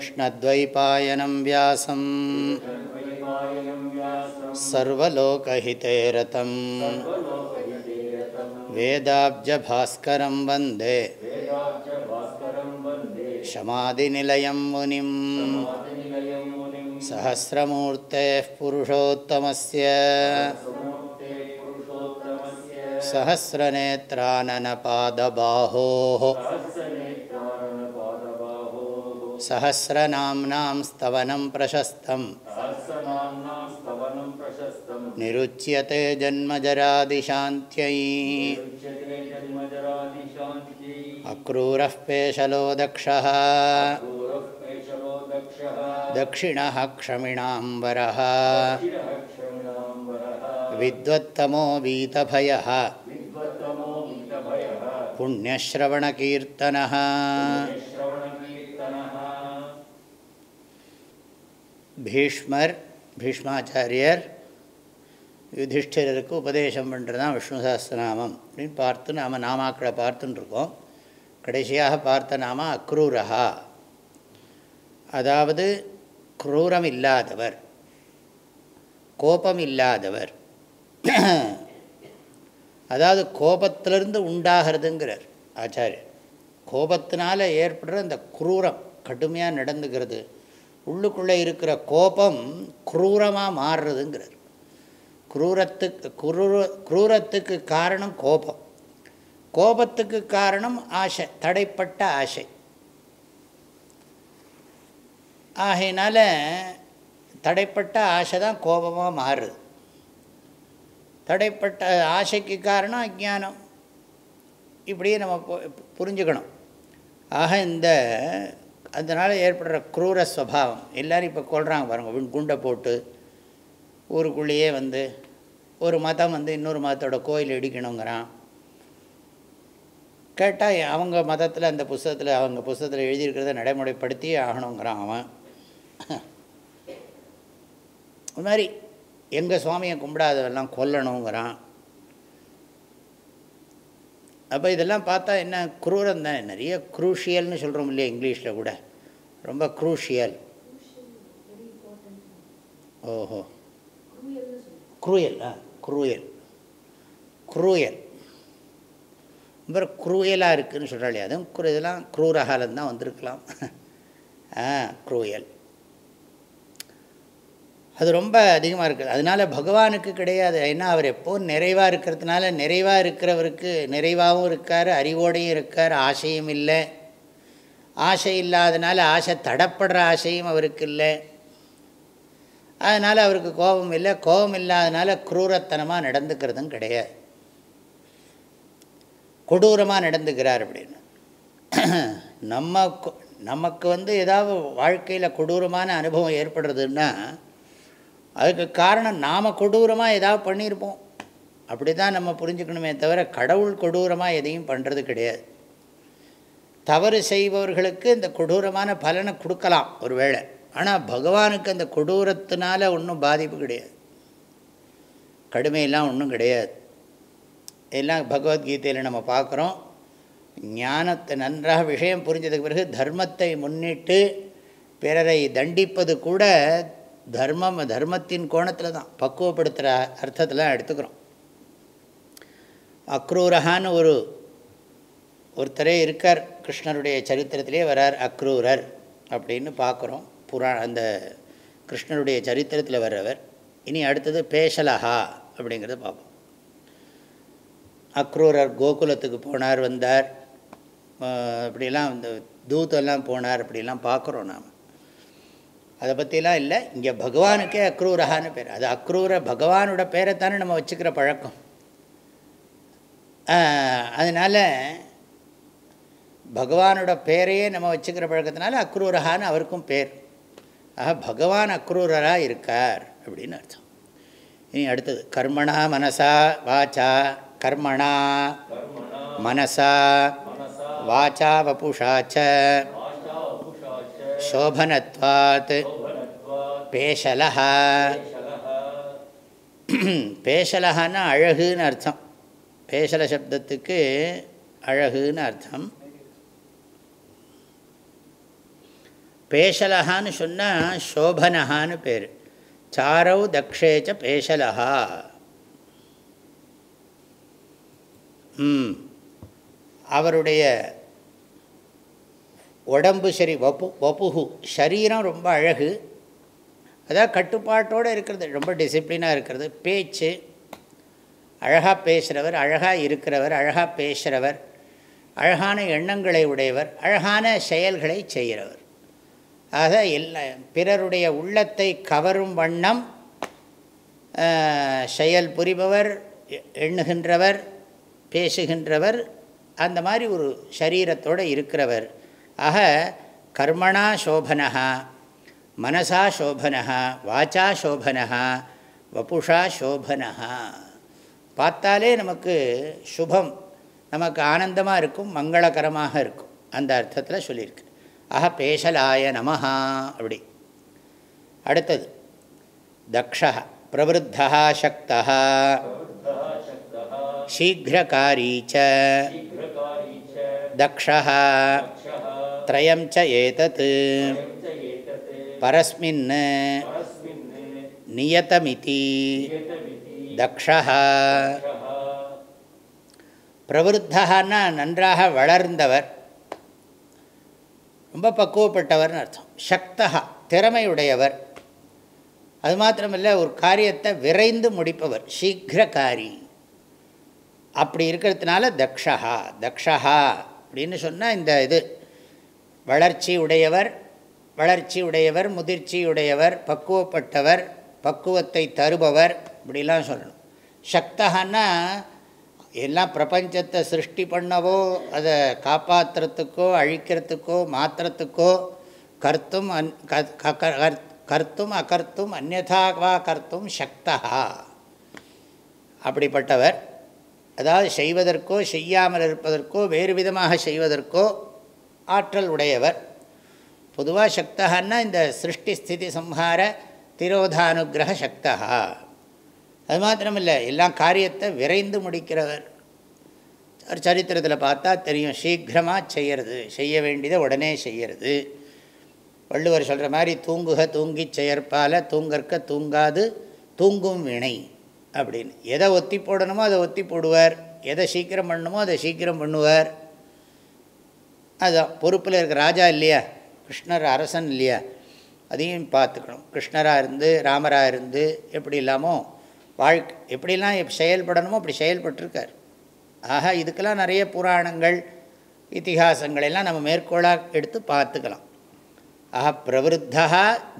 कृष्णद्वैपायनं व्यासं सर्वलोकहिते रतम् वेदाब्जभास्करं वन्दे शमादिनिलयं मुनिं सहस्रमूर्तेः पुरुषोत्तमस्य सहस्रनेत्राननपादबाहोः सहस्रनाम्नां स्तवनं प्रशस्तम् निरुच्यते जन्मजरादिशान्त्यै अक्रूरः पेशलो दक्षः दक्षिणः क्षमिणाम्बरः विद्वत्तमो वीतभयः पुण्यश्रवणकीर्तनः பீஷ்மர் பீஷ்மாச்சாரியர் யுதிஷ்டிரருக்கு உபதேசம் பண்ணுறது தான் விஷ்ணு சாஸ்திரநாமம் அப்படின்னு பார்த்து நாம் நாமாக்களை பார்த்துட்டுருக்கோம் கடைசியாக பார்த்த நாம அக்ரூரஹா. அதாவது குரூரம் இல்லாதவர் கோபம் இல்லாதவர் அதாவது கோபத்திலிருந்து உண்டாகிறதுங்கிறார் ஆச்சாரியர். கோபத்தினால் ஏற்படுற அந்த குரூரம் கடுமையாக நடந்துக்கிறது உள்ளுக்குள்ளே இருக்கிற கோபம் குரூரமாக மாறுறதுங்கிறார் குரூரத்துக்கு குரூர குரூரத்துக்கு காரணம் கோபம். கோபத்துக்கு காரணம் ஆசை தடைப்பட்ட ஆசை. ஆகையினால தடைப்பட்ட ஆசை தான் கோபமாக மாறுது. தடைப்பட்ட ஆசைக்கு காரணம் அஜானம் இப்படியே நம்ம புரிஞ்சுக்கணும். ஆக இந்த அதனால் ஏற்படுற குரூர ஸ்வபாவம் எல்லோரும் இப்போ கொள்கிறாங்க பாருங்கள் குண்டை போட்டு ஊருக்குள்ளேயே வந்து ஒரு மதம் வந்து இன்னொரு மதத்தோட கோயில் இடிக்கணுங்கிறான். கேட்டால் அவங்க மதத்தில் அந்த புஸ்தகத்தில் அவங்க புஸ்தகத்தில் எழுதியிருக்கிறத நடைமுறைப்படுத்தி ஆகணுங்கிறான் அவன். அது மாதிரி எங்கள் சுவாமியை கும்பிடாதவெல்லாம் கொல்லணுங்கிறான். அப்போ இதெல்லாம் பார்த்தா என்ன குரூரம் தான். நிறைய குரூஷியல்னு சொல்கிறோம் இல்லையா இங்கிலீஷில் கூட. ரொம்ப குரூஷியல் ஓஹோ. குரூயல் ஆ குரூயல் குரூயல் ரொம்ப குரூயலாக இருக்குதுன்னு சொல்கிறாள் அதுவும் இதெல்லாம் குரூரகாலம் தான் வந்திருக்கலாம். ஆ குரூயல் அது ரொம்ப அதிகமாக இருக்குது அதனால் பகவானுக்கு கிடையாது. ஏன்னா அவர் எப்போது நிறைவாக இருக்கிறதுனால நிறைவாக இருக்கிறவருக்கு நிறைவாகவும் இருக்கார் அறிவோடையும் இருக்கார் ஆசையும் இல்லை. ஆசை இல்லாதனால ஆசை தடப்படுற ஆசையும் அவருக்கு இல்லை. அதனால் அவருக்கு கோபம் இல்லை. கோபம் இல்லாதனால குரூரத்தனமாக நடந்துக்கிறதும் கிடையாது. கொடூரமாக நடந்துக்கிறார் அப்படின்னு. நம்ம நமக்கு வந்து ஏதாவது வாழ்க்கையில் கொடூரமான அனுபவம் ஏற்படுறதுன்னா அதுக்கு காரணம் நாம் கொடூரமாக ஏதாவது பண்ணியிருப்போம். அப்படி தான் நம்ம புரிஞ்சுக்கணுமே தவிர கடவுள் கொடூரமாக எதையும் பண்ணுறது கிடையாது. தவறு செய்பவர்களுக்கு இந்த கொடூரமான பலனை கொடுக்கலாம் ஒரு வேளை. ஆனால் பகவானுக்கு அந்த கொடூரத்தினால ஒன்றும் பாதிப்பு கிடையாது. கடுமையெல்லாம் ஒன்றும் கிடையாது. எல்லாம் பகவத்கீதையில் நம்ம பார்க்குறோம். ஞானத்தை நன்றாக விஷயம் புரிஞ்சதுக்கு பிறகு தர்மத்தை முன்னிட்டு பிறரை தண்டிப்பது கூட தர்மம் தர்மத்தின் கோணத்தில் தான் பக்குவப்படுத்துகிற அர்த்தத்தில் எடுத்துக்கிறோம். அக்ரூரஹான்னு ஒரு ஒருத்தரே இருக்கார் கிருஷ்ணருடைய சரித்திரத்திலே வரார் அக்ரூரர் அப்படின்னு பார்க்குறோம். புரா அந்த கிருஷ்ணருடைய சரித்திரத்தில் வர்றவர். இனி அடுத்தது பேஷலஹா அப்படிங்கிறத பார்ப்போம். அக்ரூரர் கோகுலத்துக்கு போனார் வந்தார். அப்படிலாம் இந்த தூத்தெல்லாம் போனார் அப்படிலாம் பார்க்குறோம் நாம். அதை பற்றிலாம் இல்லை. இங்கே பகவானுக்கே அக்ரூரகான்னு பேர். அது அக்ரூர பகவானோட பேரை தானே நம்ம வச்சுக்கிற பழக்கம். அதனால் பகவானோட பேரையே நம்ம வச்சுக்கிற பழக்கத்தினால அக்ரூரகான்னு அவருக்கும் பேர். ஆக பகவான் அக்ரூரராக இருக்கார் அப்படின்னு அர்த்தம். இனி அடுத்தது கர்மணா மனசா வாச்சா கர்மணா மனசா வாச்சா வபுஷாச்ச. சோபனத்வாத் பேஷலஹா பேஷலஹான்னா அழகுன்னு அர்த்தம். பேஷல சப்தத்துக்கு அழகுன்னு அர்த்தம். பேஷலஹான்னு சொன்னால் சோபனஹான்னு பேர். சாரௌ தக்ஷேச்ச பேஷலஹா அவருடைய உடம்பு சரி வப்பு வப்புகு சரீரம் ரொம்ப அழகு. அதாவது கட்டுப்பாட்டோடு இருக்கிறது ரொம்ப டிசிப்ளினாக இருக்கிறது. பேச்சு அழகாக பேசுகிறவர் அழகாக இருக்கிறவர் அழகாக பேசுகிறவர் அழகான எண்ணங்களை உடையவர் அழகான செயல்களை செய்கிறவர். ஆக எல்லா பிறருடைய உள்ளத்தை கவரும் வண்ணம் செயல் புரிபவர் எண்ணுகின்றவர் பேசுகின்றவர் அந்த மாதிரி ஒரு சரீரத்தோடு இருக்கிறவர். ஆக கர்மணா சோபனா மனசா சோபனா வாச்சா சோபனா வபுஷா சோபனா பார்த்தாலே நமக்கு சுபம் நமக்கு ஆனந்தமாக இருக்கும் மங்களகரமாக இருக்கும். அந்த அர்த்தத்தில் சொல்லியிருக்கு. ஆஹ பேஷலாய நமஹா அப்படி. அடுத்தது தக்ஷா பிரவருத்தா சக்தா சீக்கிரகாரீச்ச தக்ஷா त्रयं च एतत् परस्मिन् नियतमिति दक्षः பிரவருத்தகான்னா நன்றாக வளர்ந்தவர் ரொம்ப பக்குவப்பட்டவர்னு அர்த்தம் சக்தகா திறமையுடையவர் அது மாத்திரமில்லை ஒரு காரியத்தை விரைந்து முடிப்பவர் சீக்கிரகாரி அப்படி இருக்கிறதுனால தக்ஷா தக்ஷா அப்படின்னு சொன்னால் இந்த இது வளர்ச்சி உடையவர் வளர்ச்சி உடையவர் முதிர்ச்சி உடையவர் பக்குவப்பட்டவர் பக்குவத்தை தருபவர் இப்படிலாம் சொல்லணும். சக்தகன்னா எல்லாம் பிரபஞ்சத்தை சிருஷ்டி பண்ணவோ அதை காப்பாற்றுறதுக்கோ அழிக்கிறதுக்கோ மாற்றுறதுக்கோ கர்த்தும் அன் கர்த்தும் அகர்த்தும் அந்நதாவா கர்த்தும் சக்தா அப்படிப்பட்டவர். அதாவது செய்வதற்கோ செய்யாமல் இருப்பதற்கோ வேறு விதமாக செய்வதற்கோ ஆற்றல் உடையவர் பொதுவாக சக்தகான்னா இந்த சிருஷ்டி ஸ்திதி சம்ஹார திரோதானுகிரக சக்தா அது மாத்திரமில்லை எல்லாம் காரியத்தை விரைந்து முடிக்கிறவர். சரித்திரத்தில் பார்த்தா தெரியும் சீக்கிரமாக செய்கிறது செய்ய வேண்டியதை உடனே செய்கிறது வள்ளுவர் சொல்கிற மாதிரி தூங்குக தூங்கி செயற்பால தூங்கற்க தூங்காது தூங்கும் வினை அப்படின்னு. எதை ஒத்தி போடணுமோ அதை ஒத்தி போடுவார். எதை சீக்கிரம் பண்ணணுமோ அதை சீக்கிரம் பண்ணுவார். அதுதான் பொறுப்பில் இருக்க ராஜா இல்லையா? கிருஷ்ணர் அரசன் இல்லையா? அதையும் பார்த்துக்கணும். கிருஷ்ணராக இருந்து ராமராக இருந்து எப்படி இல்லாமோ வாழ்க்கை எப்படிலாம் செயல்படணுமோ அப்படி செயல்பட்டுருக்கார். ஆக இதுக்கெல்லாம் நிறைய புராணங்கள் இத்திஹாசங்கள் எல்லாம் நம்ம மேற்கோளாக எடுத்து பார்த்துக்கலாம். ஆஹா பிரவருத்தா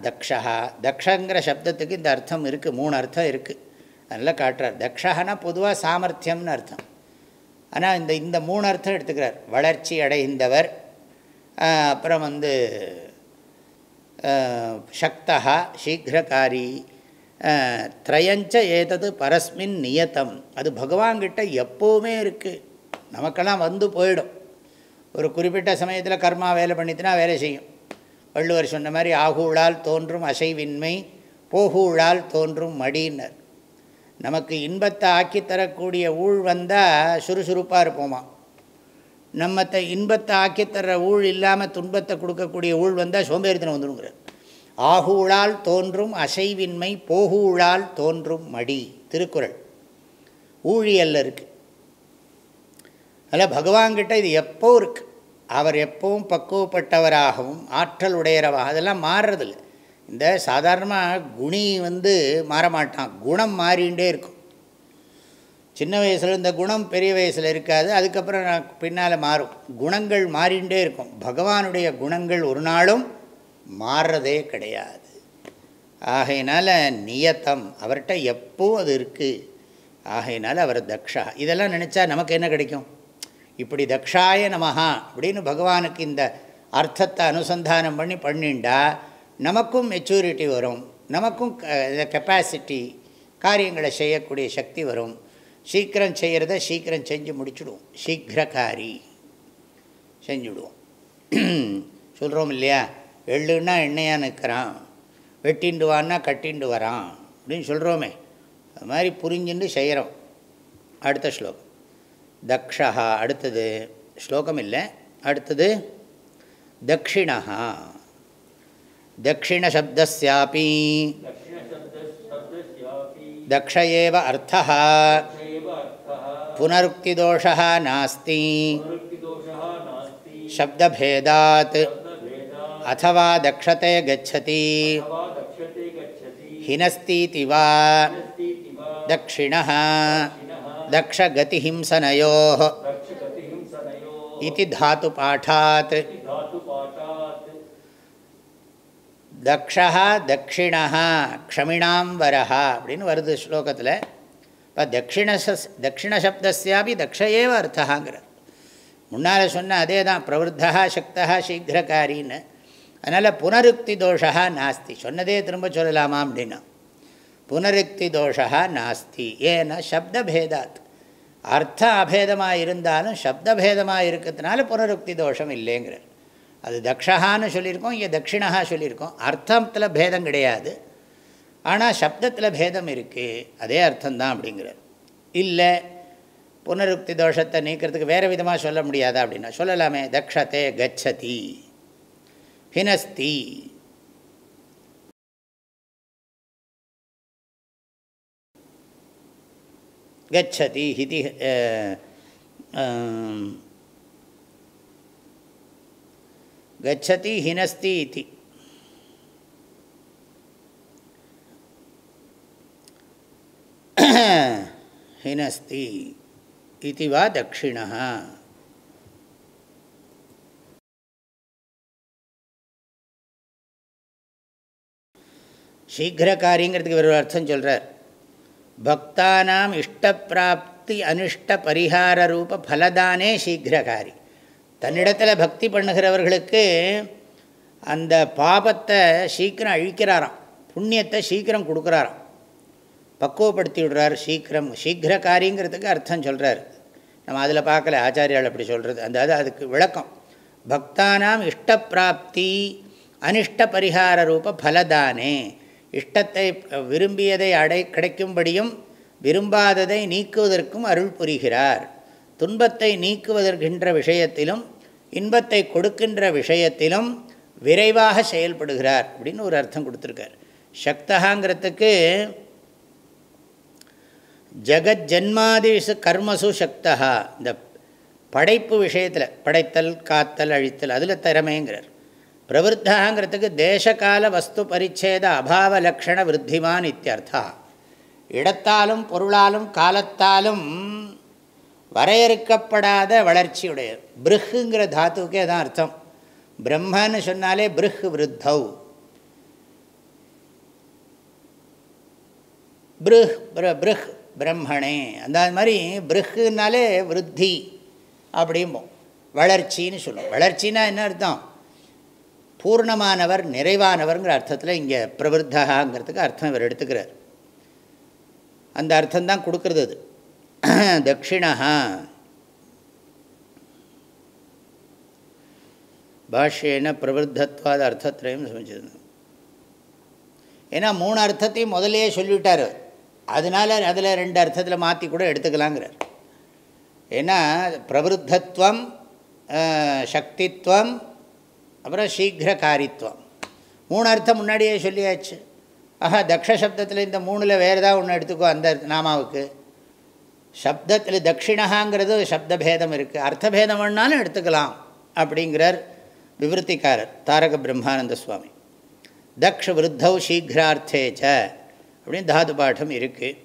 தக்ஷா. தக்ஷங்கிற சப்தத்துக்கு இந்த அர்த்தம் இருக்குது மூணு அர்த்தம் இருக்குது நல்லா காட்டுறார். தக்ஷகனா பொதுவாக சாமர்த்தியம்னு அர்த்தம். ஆனால் இந்த இந்த மூணு அர்த்தம் எடுத்துக்கிறார். வளர்ச்சி அடைந்தவர் அப்புறம் வந்து சக்தா சீக்கிரகாரி திரயஞ்ச ஏதது பரஸ்மின் நியத்தம் அது பகவான்கிட்ட எப்போவுமே இருக்குது நமக்கெல்லாம் வந்து போயிடும். ஒரு குறிப்பிட்ட சமயத்தில் கர்மா வேலை பண்ணிட்டுனா வேலை செய்யும். வள்ளுவர் சொன்ன மாதிரி ஆகூழால் தோன்றும் அசைவின்மை போகூழால் தோன்றும் மடியினர். நமக்கு இன்பத்தை ஆக்கித்தரக்கூடிய ஊழ் வந்தால் சுறுசுறுப்பாக இருப்போமா? நம்மத்தை இன்பத்தை ஆக்கித்தர்ற ஊழ் இல்லாமல் துன்பத்தை கொடுக்கக்கூடிய ஊழ் வந்தால் சோம்பேறித்தனம் வந்துடுங்கிறார் ஆகூழால் தோன்றும் அசைவின்மை போகூழால் தோன்றும் மடி. திருக்குறள். ஊழியல்ல இருக்குது அதில் பகவான்கிட்ட இது எப்போ இருக்குது அவர் எப்பவும் பக்குவப்பட்டவராகவும் ஆற்றல் உடையறவாக அதெல்லாம் மாறுறதில்லை. இந்த சாதாரணமாக குணி வந்து மாறமாட்டான். குணம் மாறிகிட்டே இருக்கும். சின்ன வயசில் இந்த குணம் பெரிய வயசில் இருக்காது. அதுக்கப்புறம் நான் பின்னால் மாறும். குணங்கள் மாறிகிட்டே இருக்கும். பகவானுடைய குணங்கள் ஒரு நாளும் மாறுறதே கிடையாது. ஆகையினால் நியத்தம். அவர்கிட்ட எப்போவும் அது இருக்குது ஆகையினால் அவர் தக்ஷா. இதெல்லாம் நினச்சா நமக்கு என்ன கிடைக்கும்? இப்படி தக்ஷாய நமஹா அப்படின்னு பகவானுக்கு இந்த அர்த்தத்தை அனுசந்தானம் பண்ணி பண்ணிண்டா நமக்கும் மெச்சூரிட்டி வரும். நமக்கும் கெப்பாசிட்டி காரியங்களை செய்யக்கூடிய சக்தி வரும். சீக்கிரம் செய்கிறத சீக்கிரம் செஞ்சு முடிச்சுடுவோம். சீக்கிரகாரி. செஞ்சுடுவோம். சொல்கிறோம் இல்லையா? எள்ளுன்னா எண்ணெயாக நிற்கிறான். வெட்டிண்டு வான்னா கட்டிண்டு வரான். அப்படின்னு சொல்கிறோமே அது மாதிரி புரிஞ்சுண்டு செய்கிறோம். அடுத்த ஸ்லோகம். தக்ஷா அடுத்தது. ஸ்லோகம் இல்லை. அடுத்தது தக்ஷிணா दक्षिणशब्दस्यापि। दक्ष एव अर्थः। पुनरुक्तिदोषः नास्ति। शब्दभेदात्। अथवा दक्षते गच्छति। हिनस्तीति वा। दक्षिणः। दक्षगतिहिंसनयोः। इति धातुपाठात्। தக்ஷா தக்ஷிணா க்ஷமிணாம் வரஹா அப்படின்னு வருது ஸ்லோகத்தில். இப்போ தட்சிணச தட்சிணசப்தஸ்யாபி தக்ஷையேவ அர்த்தகாங்கிறார் முன்னால் சொன்ன அதே தான் பிரவருத்தா சக்தா சீக்கிரகாரின்னு. அதனால் புனருக்தி தோஷா நாஸ்தி. சொன்னதே திரும்ப சொல்லலாமா அப்படின்னா புனருக்தி தோஷா நாஸ்தி. ஏன்னா சப்தபேதாத். அர்த்த அபேதமாக இருந்தாலும் சப்தபேதமாக இருக்கிறதுனால புனருக்தி தோஷம் இல்லைங்கிறார். அது தக்ஷகான்னு சொல்லியிருக்கோம் இங்கே தட்சிணகா சொல்லியிருக்கோம். அர்த்தத்தில் பேதம் கிடையாது. ஆனால் சப்தத்தில் பேதம் இருக்குது அதே அர்த்தம்தான் அப்படிங்கிறார். இல்லை புனருக்தி தோஷத்தை நீக்கிறதுக்கு வேறு விதமாக சொல்ல முடியாதா அப்படின்னா சொல்லலாமே. தக்ஷத்தே கச்சதி ஹினஸ்தி. கச்சதி ஹிதி गच्छति हिनस्ति इति हिनस्ति इति वा दक्षिणः சீக்கிரகாரிங்கிறதுக்கு ஒரு அர்த்தம் சொல்கிறார் பக்தானாம் இஷ்டப்பிராப்தி அனிஷ்ட பரிகார ரூப ஃபலதானே சீக்கிரகாரி தன்னிடத்தில் பக்தி பண்ணுகிறவர்களுக்கு அந்த பாபத்தை சீக்கிரம் அழிக்கிறாராம். புண்ணியத்தை சீக்கிரம் கொடுக்குறாராம். பக்குவப்படுத்தி விடுறார் சீக்கிரம். சீக்கிரக்காரிங்கிறதுக்கு அர்த்தம் சொல்கிறார் நம்ம அதில் பார்க்கல ஆச்சாரியால் அப்படி சொல்கிறது அந்த அது அதுக்கு விளக்கம். பக்தானாம் இஷ்டப்பிராப்தி அனிஷ்ட பரிகார ரூப பலதானே. இஷ்டத்தை விரும்பியதை அடை கிடைக்கும்படியும் விரும்பாததை நீக்குவதற்கும் அருள் புரிகிறார். துன்பத்தை நீக்குவதற்கின்ற விஷயத்திலும் இன்பத்தை கொடுக்கின்ற விஷயத்திலும் விரைவாக செயல்படுகிறார் அப்படின்னு ஒரு அர்த்தம் கொடுத்துருக்கார். சக்தகாங்கிறதுக்கு ஜெகத் ஜென்மாதிசு கர்மசு சக்தா இந்த படைப்பு விஷயத்தில் படைத்தல் காத்தல் அழித்தல் அதில் திறமைங்கிறார். பிரவருத்தாங்கிறதுக்கு தேசகால வஸ்து பரிச்சேத அபாவ லக்ஷண விருத்திமான் இத்தியர்த்தா. இடத்தாலும் பொருளாலும் காலத்தாலும் வரையறுக்கப்படாத வளர்ச்சியுடைய பிருஹுங்கிற தாத்துக்கே தான் அர்த்தம். பிரம்மன்னு சொன்னாலே பிருஹ் விருத்தௌ. பிருஹ் பிருஹ் பிரம்மணே. அந்த மாதிரி பிருஹுனாலே விருத்தி அப்படிம்போம். வளர்ச்சின்னு சொல்லுவோம் வளர்ச்சின்னா என்ன அர்த்தம்? பூர்ணமானவர் நிறைவானவர்ங்கிற அர்த்தத்தில் இங்கே பிரவருத்தகாங்கிறதுக்கு அர்த்தம் இவர் எடுத்துக்கிறார். அந்த அர்த்தம்தான் கொடுக்குறது அது. தட்சிணா பாஷ்யேன பிரவருத்தத்வாத அர்த்தத்திரையும் சமைச்சிருந்தோம் ஏன்னா மூணு அர்த்தத்தையும் முதலே சொல்லிவிட்டார் அதனால் அதில் ரெண்டு அர்த்தத்தில் மாற்றி கூட எடுத்துக்கலாங்கிறார். ஏன்னா பிரவருத்தத்துவம் சக்தித்வம் அப்புறம் சீக்கிரகாரித்வம். மூணு அர்த்தம் முன்னாடியே சொல்லியாச்சு. ஆஹா தக்ஷ சப்தத்தில் இந்த மூணில் வேறு ஏதாவது ஒன்று எடுத்துக்கோ அந்த நாமாவுக்கு. சப்தத்தில் தட்சிணகாங்கிறது சப்தபேதம் இருக்குது அர்த்தபேதம் வேணாலும் எடுத்துக்கலாம் அப்படிங்கிறார் விவருத்திக்காரர் தாரக பிரம்மானந்த சுவாமி. தக்ஷ விருத்தௌ சீக்கிரார்த்தேச்ச அப்படின்னு தாது பாடம் இருக்குது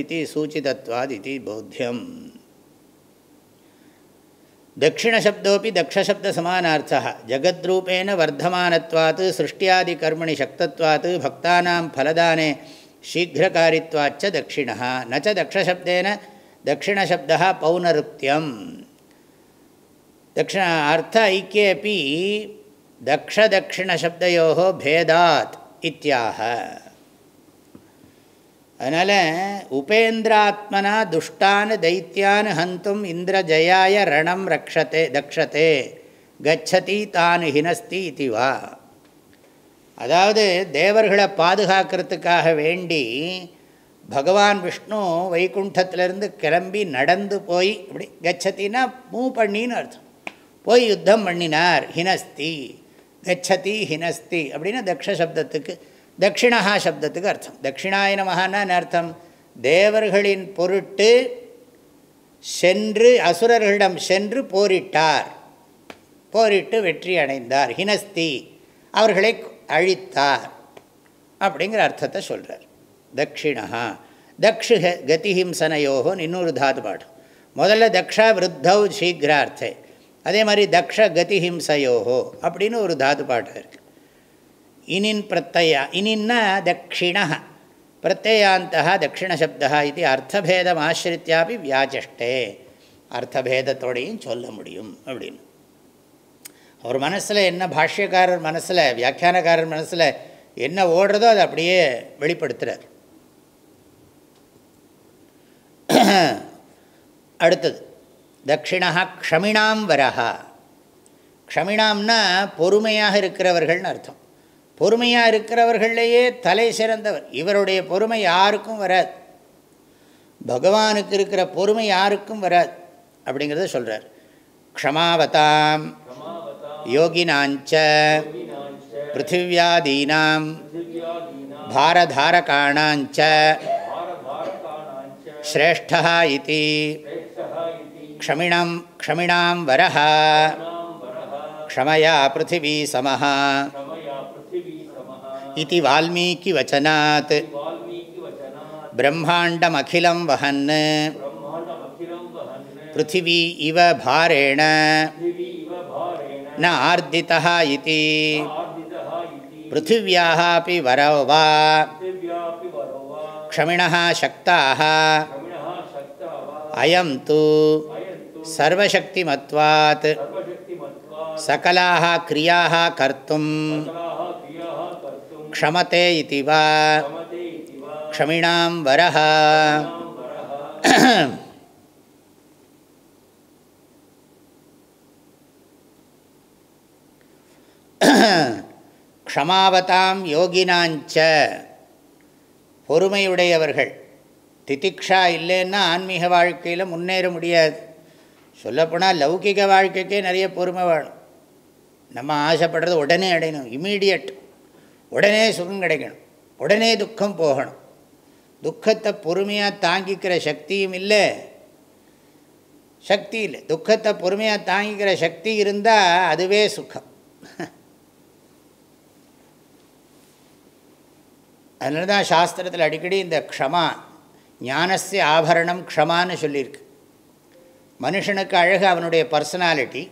இது சூச்சிதத்வாத் இது பௌத்தியம். தட்சிணசப்தோப்பி தக்ஷசப்தசமானார்த்தா ஜகத்ரூபேண வர்த்தமானத்வாத் சிருஷ்டியாதி கர்மணி சக்தத்வாத் பக்தானாம் ஃபலதானே சீக்கிரகாரித்வாச்ச தட்சிணா நச்ச தக்ஷசப்தேன தட்சிணசப்தா பௌனருக்தியம் தட்சிண அர்த்த ஐக்கியப்பி தக்ஷதக்ஷிணசப்தையோ பேதாத் இத்தியாக அதனால் உபேந்திராத்மனா துஷ்டான் தைத்தியான் ஹந்தும் இந்திரஜயாய ரணம் ரக்ஷத்தே தக்ஷத்தே கச்சதி தான் ஹினஸ்தி இது வா அதாவது தேவர்களை பாதுகாக்கிறதுக்காக வேண்டி பகவான் விஷ்ணு வைகுண்டத்திலேருந்து கிளம்பி நடந்து போய் இப்படி கச்சத்தின்னா மூவ் பண்ணின்னு அர்த்தம். போய் யுத்தம் பண்ணினார். ஹினஸ்தி. கச்சதி ஹினஸ்தி அப்படின்னா தக்ஷ சப்தத்துக்கு தட்சிணஹா சப்தத்துக்கு அர்த்தம். தட்சிணாயன மகான்னு அர்த்தம்? தேவர்களின் பொருட்டு சென்று அசுரர்களிடம் சென்று போரிட்டார். போரிட்டு வெற்றி அடைந்தார். ஹினஸ்தி. அவர்களை அழித்தார் அப்படிங்கிற அர்த்தத்தை சொல்கிறார் தட்சிணா தக்ஷு கதிஹிம்சனையோகோன்னு இன்னொரு தாது பாடம் முதல்ல தக்ஷா விருத்தவ் சீக்கிரார்த்தே அதே மாதிரி தக்ஷ கதிஹிம்சையோகோ அப்படின்னு ஒரு தாது பாடம் இருக்குது இனின் பிரத்தயா இனின்னா தட்சிணா பிரத்யயாந்தா தட்சிணசப்தா இது அர்த்தபேதம் ஆசிரித்தியாபி வியாச்சஷ்டே அர்த்தபேதத்தோடையும் சொல்ல முடியும் அப்படின்னு. அவர் மனசில் என்ன பாஷ்யக்காரர் மனசில் வியாக்கியானக்காரர் மனசில் என்ன ஓடுறதோ அதை அப்படியே வெளிப்படுத்துகிறார் அடுத்தது தட்சிணா க்ஷமிணாம் வரஹா. க்ஷமிணாம்னா பொறுமையாக இருக்கிறவர்கள்னு அர்த்தம். பொறுமையாக இருக்கிறவர்களையே தலை சிறந்தவர். இவருடைய பொறுமை யாருக்கும் வராது. பகவானுக்கு இருக்கிற பொறுமை யாருக்கும் வராது. அப்படிங்கிறத சொல்கிறார் க்ஷமாவதாம். योगिनाञ्च पृथिव्यादीनां भारधारकाणाञ्च श्रेष्ठः इति। क्षमिणां क्षमिणां वरः। क्षमया पृथिवी समः। इति वाल्मीकिवचनात्। ब्रह्माण्डमखिलं वहन्। पृथिवी इव भारेण। न आर्दितः इति पृथिव्याः अपि वरो वा क्षमिणः शक्ताः अयं तु सर्वशक्तिमत्वात् सकलाः क्रियाः कर्तुं क्षमते इति वा क्षमिणां वरः க்ஷமாவதாம் யோகினாஞ்ச. பொறுமையுடையவர்கள். திதிக்ஷா இல்லைன்னா ஆன்மீக வாழ்க்கையில் முன்னேற முடியாது. சொல்லப்போனால் லௌகிக வாழ்க்கைக்கே நிறைய பொறுமை வேணும். நம்ம ஆசைப்படுறது உடனே அடையணும் இமீடியட் உடனே சுகம் கிடைக்கணும் உடனே துக்கம் போகணும். துக்கத்தை பொறுமையாக தாங்கிக்கிற சக்தியும் இல்லை. சக்தி இல்லை. துக்கத்தை பொறுமையாக தாங்கிக்கிற சக்தி இருந்தால் அதுவே சுகம். அதனால தான் சாஸ்திரத்தில் அடிக்கடி இந்த க்ஷமா ஞானஸ்ய ஆபரணம் க்ஷமான்னு சொல்லியிருக்கு. மனுஷனுக்கு அழகு அவனுடைய பர்சனாலிட்டி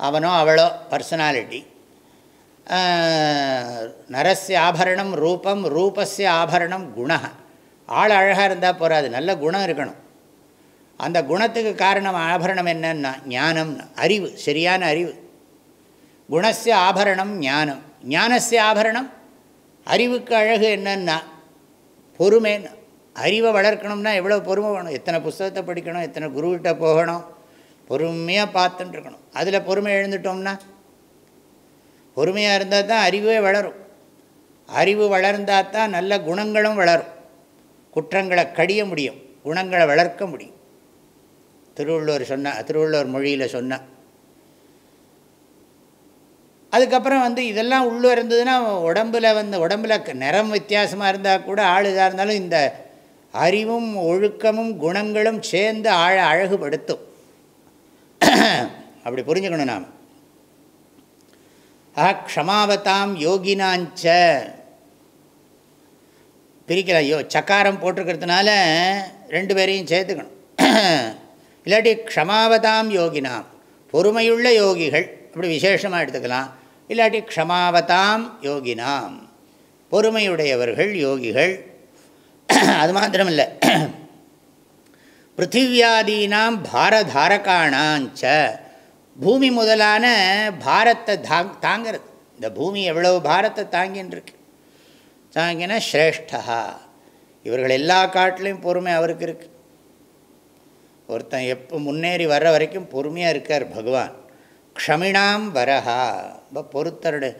அவனோ அவளோ பர்சனாலிட்டி நரஸ்ய ஆபரணம் ரூபம் ரூபஸ்ய ஆபரணம் குண. ஆள் அழகாக இருந்தால் போகாது நல்ல குணம் இருக்கணும். அந்த குணத்துக்கு காரணம் ஆபரணம் என்னன்னா ஞானம். அறிவு சரியான அறிவு. குணஸ்ய ஆபரணம் ஞானம். ஞானஸ்ய ஆபரணம் அறிவுக்கு அழகு என்னன்னா பொறுமைன்னு அறிவை வளர்க்கணும்னா எவ்வளோ பொறுமை வேணும்? எத்தனை புஸ்தகத்தை படிக்கணும்? எத்தனை குருக்கிட்ட போகணும்? பொறுமையாக பார்த்துட்டுருக்கணும் அதில் பொறுமை எழுந்துட்டோம்னா பொறுமையாக இருந்தால் தான் அறிவே வளரும். அறிவு வளர்ந்தால் தான் நல்ல குணங்களும் வளரும். குற்றங்களை கடிய முடியும். குணங்களை வளர்க்க முடியும். திருவள்ளுவர் சொன்ன திருவள்ளுவர் மொழியில் சொன்னால் அதுக்கப்புறம் வந்து இதெல்லாம் உள்ளே இருந்ததுன்னா உடம்பில் வந்து உடம்பில் நிறம் வித்தியாசமாக இருந்தால் கூட ஆள் இதாக இருந்தாலும் இந்த அறிவும் ஒழுக்கமும் குணங்களும் சேர்ந்து ஆழ அழகுபடுத்தும். அப்படி புரிஞ்சுக்கணும் நாம். ஆ க்ஷமாவதாம் யோகினாஞ்ச. பிரிக்கலாம். யோ சக்காரம் போட்டிருக்கிறதுனால ரெண்டு பேரையும் சேர்த்துக்கணும். இல்லாட்டி க்ஷமாவதாம் யோகினாம். பொறுமையுள்ள யோகிகள். அப்படி விசேஷமாக எடுத்துக்கலாம். இல்லாட்டி க்ஷமாவதாம் யோகினாம். பொறுமையுடையவர்கள் யோகிகள். அது மாத்திரமில்லை. பிருத்திவியாதீனாம் பாரதாரகாணாஞ்ச. பூமி முதலான பாரத்தை தாங் தாங்கிறது. இந்த பூமி எவ்வளவு பாரத்தை தாங்கின்னு இருக்கு தாங்கினா ஸ்ரேஷ்டா இவர்கள் எல்லா காட்டிலையும் பொறுமை அவருக்கு இருக்கு. ஒருத்தன் எப்போ முன்னேறி வர்ற வரைக்கும் பொறுமையாக இருக்கார் பகவான். க்ஷமிணாம் வரஹா. ரொம்ப பொறுத்தருடைய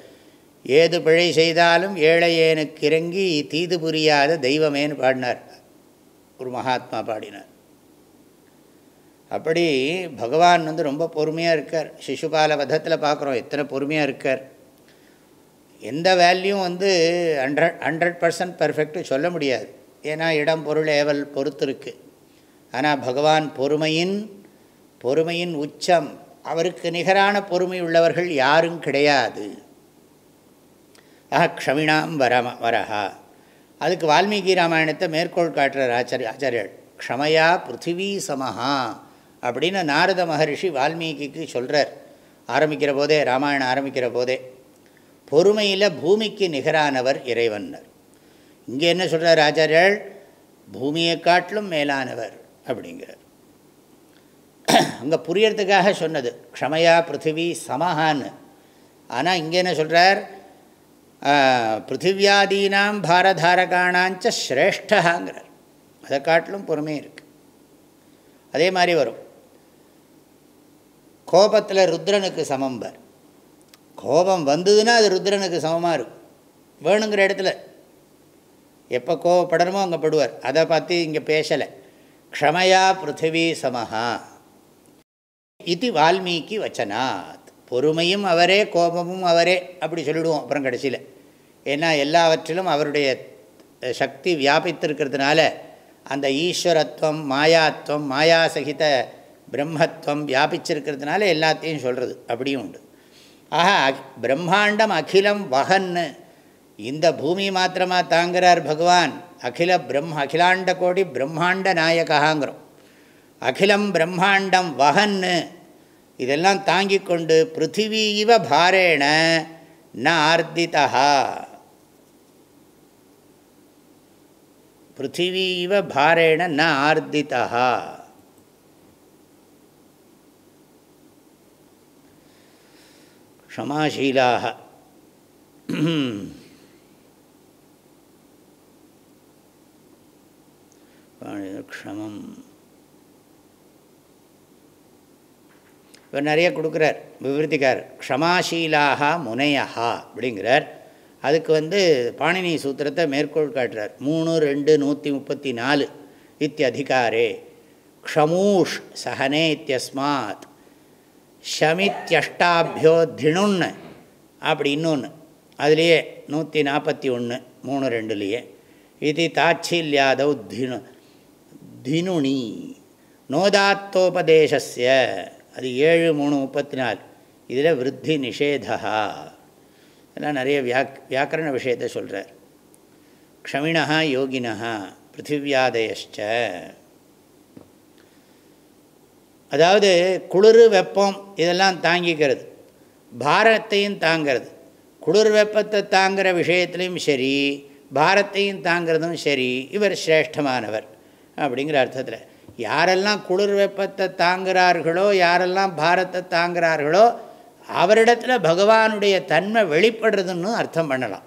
ஏது பிழை செய்தாலும் ஏழையேனுக்கு இறங்கி தீது புரியாத தெய்வமேன்னு பாடினார். ஒரு மகாத்மா பாடினார். அப்படி பகவான் வந்து ரொம்ப பொறுமையாக இருக்கார். சிசுபால வதத்தில் பார்க்குறோம் எத்தனை பொறுமையாக இருக்கார். எந்த வேல்யூவும் வந்து ஹண்ட்ரட் ஹண்ட்ரட் பர்சன்ட் பர்ஃபெக்ட்டு சொல்ல முடியாது. ஏன்னா இடம் பொருள் ஏவல் பொறுத்து இருக்குது ஆனால் பகவான் பொறுமையின் பொறுமையின் உச்சம் அவருக்கு நிகரான பொறுமை உள்ளவர்கள் யாரும் கிடையாது. ஆஹா க்ஷமிணாம் வரம வரஹா. அதுக்கு வால்மீகி ராமாயணத்தை மேற்கோள் காட்டுறார் ஆச்சாரிய ஆச்சாரியர். க்ஷமையா பிருத்திவி சமஹா அப்படின்னு நாரத மகரிஷி வால்மீகிக்கு சொல்கிறார் ஆரம்பிக்கிற போதே ராமாயணம் ஆரம்பிக்கிற போதே. பொறுமையில் பூமிக்கு நிகரானவர் இறைவன்னர். இங்கே என்ன சொல்கிறார் ஆச்சாரியர்? பூமியை காட்டிலும் மேலானவர் அப்படிங்கிறார். அங்கே புரியறதுக்காக சொன்னது. க்ஷமையா பிருத்திவி சமஹான்னு. ஆனால் இங்கே என்ன சொல்கிறார் பிருத்திவியாதீனாம் பாரதாரகாணாஞ்ச ஸ்ரேஷ்டங்கிறார் அதை காட்டிலும் பொறுமை இருக்குது அதே மாதிரி வரும். கோபத்தில் ருத்ரனுக்கு சமம்பர். கோபம் வந்ததுன்னா அது ருத்ரனுக்கு சமமாக இருக்கும். வேணுங்கிற இடத்துல. எப்போ கோபப்படணுமோ அங்கே படுவார். அதை பார்த்து இங்கே பேசலை. க்ஷமையா பிருத்திவி சமஹா. இது வால்மீகி வச்சனாத் பொறுமையும் அவரே கோபமும் அவரே அப்படி சொல்லிடுவோம் அப்புறம் கடைசியில். ஏன்னா எல்லாவற்றிலும் அவருடைய சக்தி வியாபித்திருக்கிறதுனால அந்த ஈஸ்வரத்துவம் மாயாத்வம் மாயாசகித பிரம்மத்துவம் வியாபிச்சிருக்கிறதுனால எல்லாத்தையும் சொல்கிறது அப்படியும் உண்டு. ஆஹா பிரம்மாண்டம் அகிலம் வகன்னு. இந்த பூமி மாத்திரமாக தாங்கிறார் பகவான். அகில பிரம் அகிலாண்ட கோடி பிரம்மாண்ட நாயகாங்கிறோம் அகிலம் பிரம்மாண்டம் வகன்னு. இதெல்லாம் தாங்கி கொண்டு பிருத்திவி இவ பாரேண ந ஆர்திதா பிருத்திவி இவ பாரேண ந ஆர்திதா க்ஷமாசீலாக க்ஷமம். இவர் நிறைய கொடுக்குறார். விவருத்திக்கார் க்ஷமாசீலாக முனையா அப்படிங்கிறார். அதுக்கு வந்து பாணினி சூத்திரத்தை மேற்கோள் காட்டுறார். மூணு ரெண்டு நூற்றி முப்பத்தி நாலு இத்தியதிகாரே. க்ஷமூஷ் சஹனே இத்தியஸ்மாத். ஷமித்யஷ்டாபியோ திணுன்னு அப்படி இன்னொன்று அதுலேயே நூற்றி நாற்பத்தி ஒன்று மூணு ரெண்டுலேயே. இது தாட்சில்யாதவ் தினு தினுணி நோதாத்தோபதேசஸ்ய. அது ஏழு மூணு முப்பத்தி நாலு இதில் விருத்தி நிஷேதா. இதெல்லாம் நிறைய வியாக் வியாக்கரண விஷயத்தை சொல்கிறார் க்ஷமிணா யோகினா பிருத்திவியாதயச்ச அதாவது குளிர் வெப்பம் இதெல்லாம் தாங்கிக்கிறது. பாரத்தையும் தாங்கிறது. குளிர் வெப்பத்தை தாங்கிற விஷயத்துலையும் சரி பாரத்தையும் தாங்கிறதும் சரி இவர் சிரேஷ்டமானவர். அப்படிங்கிற அர்த்தத்தில். யாரெல்லாம் குளிர் வெப்பத்தை தாங்குகிறார்களோ யாரெல்லாம் பாரத்தை தாங்குகிறார்களோ அவரிடத்தில் பகவானுடைய தன்மை வெளிப்படுறதுன்னு அர்த்தம் பண்ணலாம்.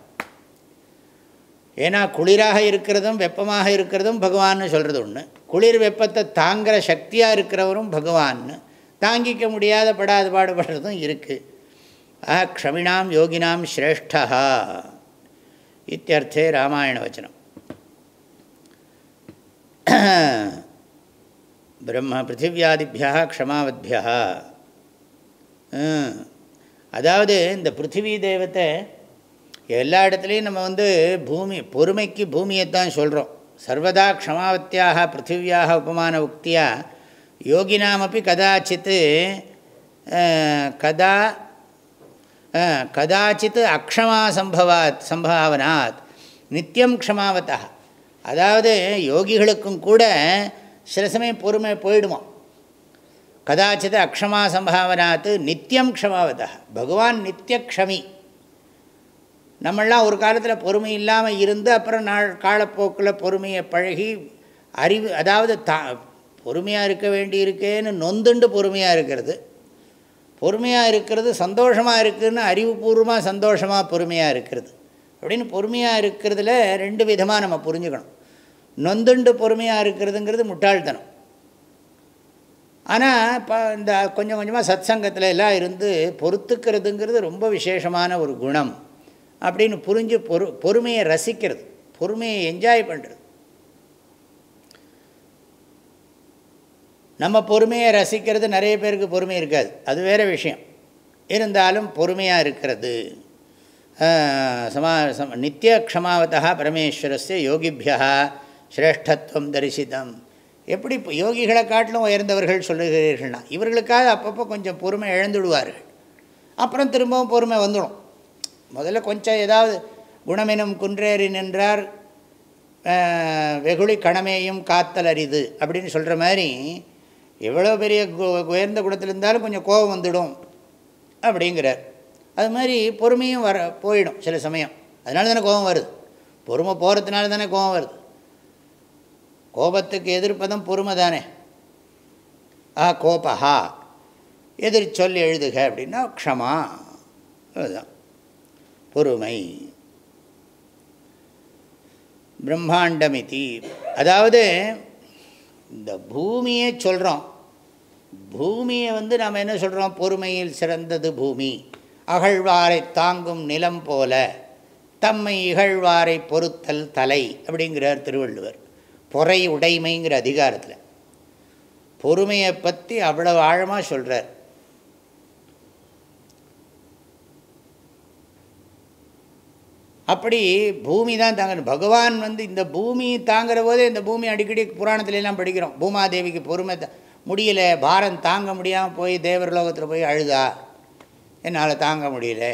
ஏன்னா குளிராக இருக்கிறதும் வெப்பமாக இருக்கிறதும் பகவான்னு சொல்கிறது ஒன்று குளிர் வெப்பத்தை தாங்குகிற சக்தியாக இருக்கிறவரும் பகவான்னு. தாங்கிக்க முடியாத படாது பாடுபடுறதும் இருக்குது ஆ க்ஷமிணாம் யோகினாம் ஸ்ரேஷ்டா இத்தியர்த்தே ராமாயண வச்சனம். பிரம்ம பிருத்திவியாதிபியா க்ஷமாவத்யா அதாவது இந்த பிருத்திவி தேவத்தை எல்லா இடத்துலையும் நம்ம வந்து பூமி பொறுமைக்கு பூமியை தான் சொல்கிறோம் சர்வதா க்ஷமாவத்தியாக பிருத்திவியாக உபமான உக்தியாக யோகினாமப்பி கதாச்சித் கதா கதாச்சித் அக்ஷமா சம்பவாத் சம்பாவனாத் நித்தியம் க்ஷமாவத்தா அதாவது யோகிகளுக்கும் கூட சில சமயம் பொறுமை போயிடுமா? கதாச்சித் அக்ஷமா சம்பாவனாத்து நித்தியம் க்ஷமாவதா பகவான் நித்திய க்ஷமி நம்மளாம் ஒரு காலத்தில் பொறுமை இல்லாமல் இருந்து அப்புறம் நாள் காலப்போக்கில் பொறுமையை பழகி அறிவு அதாவது தா பொறுமையாக இருக்க வேண்டியிருக்கேன்னு நொந்துண்டு பொறுமையாக இருக்கிறது. பொறுமையாக இருக்கிறது சந்தோஷமாக இருக்குதுன்னு அறிவுபூர்வமாக சந்தோஷமாக பொறுமையாக இருக்கிறது. அப்படின்னு பொறுமையாக இருக்கிறதுல ரெண்டு விதமாக நம்ம புரிஞ்சுக்கணும். நொந்துண்டு பொறுமையாக இருக்கிறதுங்கிறது முட்டாள்தனம். ஆனால் இப்போ இந்த கொஞ்சம் கொஞ்சமாக சத் சங்கத்தில் எல்லாம் இருந்து பொறுத்துக்கிறதுங்கிறது ரொம்ப விசேஷமான ஒரு குணம். அப்படின்னு புரிஞ்சு பொறு பொறுமையை ரசிக்கிறது பொறுமையை என்ஜாய் பண்ணுறது நம்ம பொறுமையை ரசிக்கிறது நிறைய பேருக்கு பொறுமை இருக்காது. அது வேறு விஷயம். இருந்தாலும் பொறுமையாக இருக்கிறது. சமா சம நித்திய க்ஷமாவதா பரமேஸ்வரஸ்ய யோகிபியா சிரேஷ்டத்துவம் தரிசிதம். எப்படி இப்போ யோகிகளை காட்டிலும் உயர்ந்தவர்கள் சொல்லுகிறீர்கள்னா இவர்களுக்காக அப்பப்போ கொஞ்சம் பொறுமை இழந்துடுவார்கள். அப்புறம் திரும்பவும் பொறுமை வந்துடும். முதல்ல கொஞ்சம் ஏதாவது குணமெனும் குன்றேறி நின்றார் வெகுளி கணமேயும் காத்தல் அரிது அப்படின்னு சொல்கிற மாதிரி எவ்வளோ பெரிய உயர்ந்த குணத்தில் இருந்தாலும் கொஞ்சம் கோபம் வந்துடும் அப்படிங்கிறார். அது மாதிரி பொறுமையும் வர போயிடும் சில சமயம். அதனால தானே கோபம் வருது. பொறுமை போகிறதுனால தானே கோபம் வருது. கோபத்துக்கு எதிர்ப்பதும் பொறுமை தானே ஆ கோபஹா. எதிர் சொல் எழுதுக அப்படின்னா க்ஷமா. அதுதான் பொறுமை. பிரம்மாண்டமிதி. அதாவது இந்த பூமியே சொல்கிறோம் பூமியை வந்து நாம் என்ன சொல்கிறோம் பொறுமையில் சிறந்தது பூமி. அகழ்வாரை தாங்கும் நிலம் போல. தம்மை இகழ்வாரை பொறுத்தல் தலை அப்படிங்கிறார் திருவள்ளுவர். பொறை உடைமைங்கிற அதிகாரத்தில். பொறுமையை பற்றி அவ்வளவு ஆழமாக சொல்கிறார் அப்படி பூமி தான் தாங்கணும். பகவான் வந்து இந்த பூமி தாங்கிற போதே இந்த பூமி அடிக்கடி புராணத்துலலாம் படிக்கிறோம். பூமாதேவிக்கு பொறுமை முடியல. பாரம் தாங்க முடியாமல் போய் தேவர் லோகத்தில் போய் அழுதா? என்னால் தாங்க முடியல.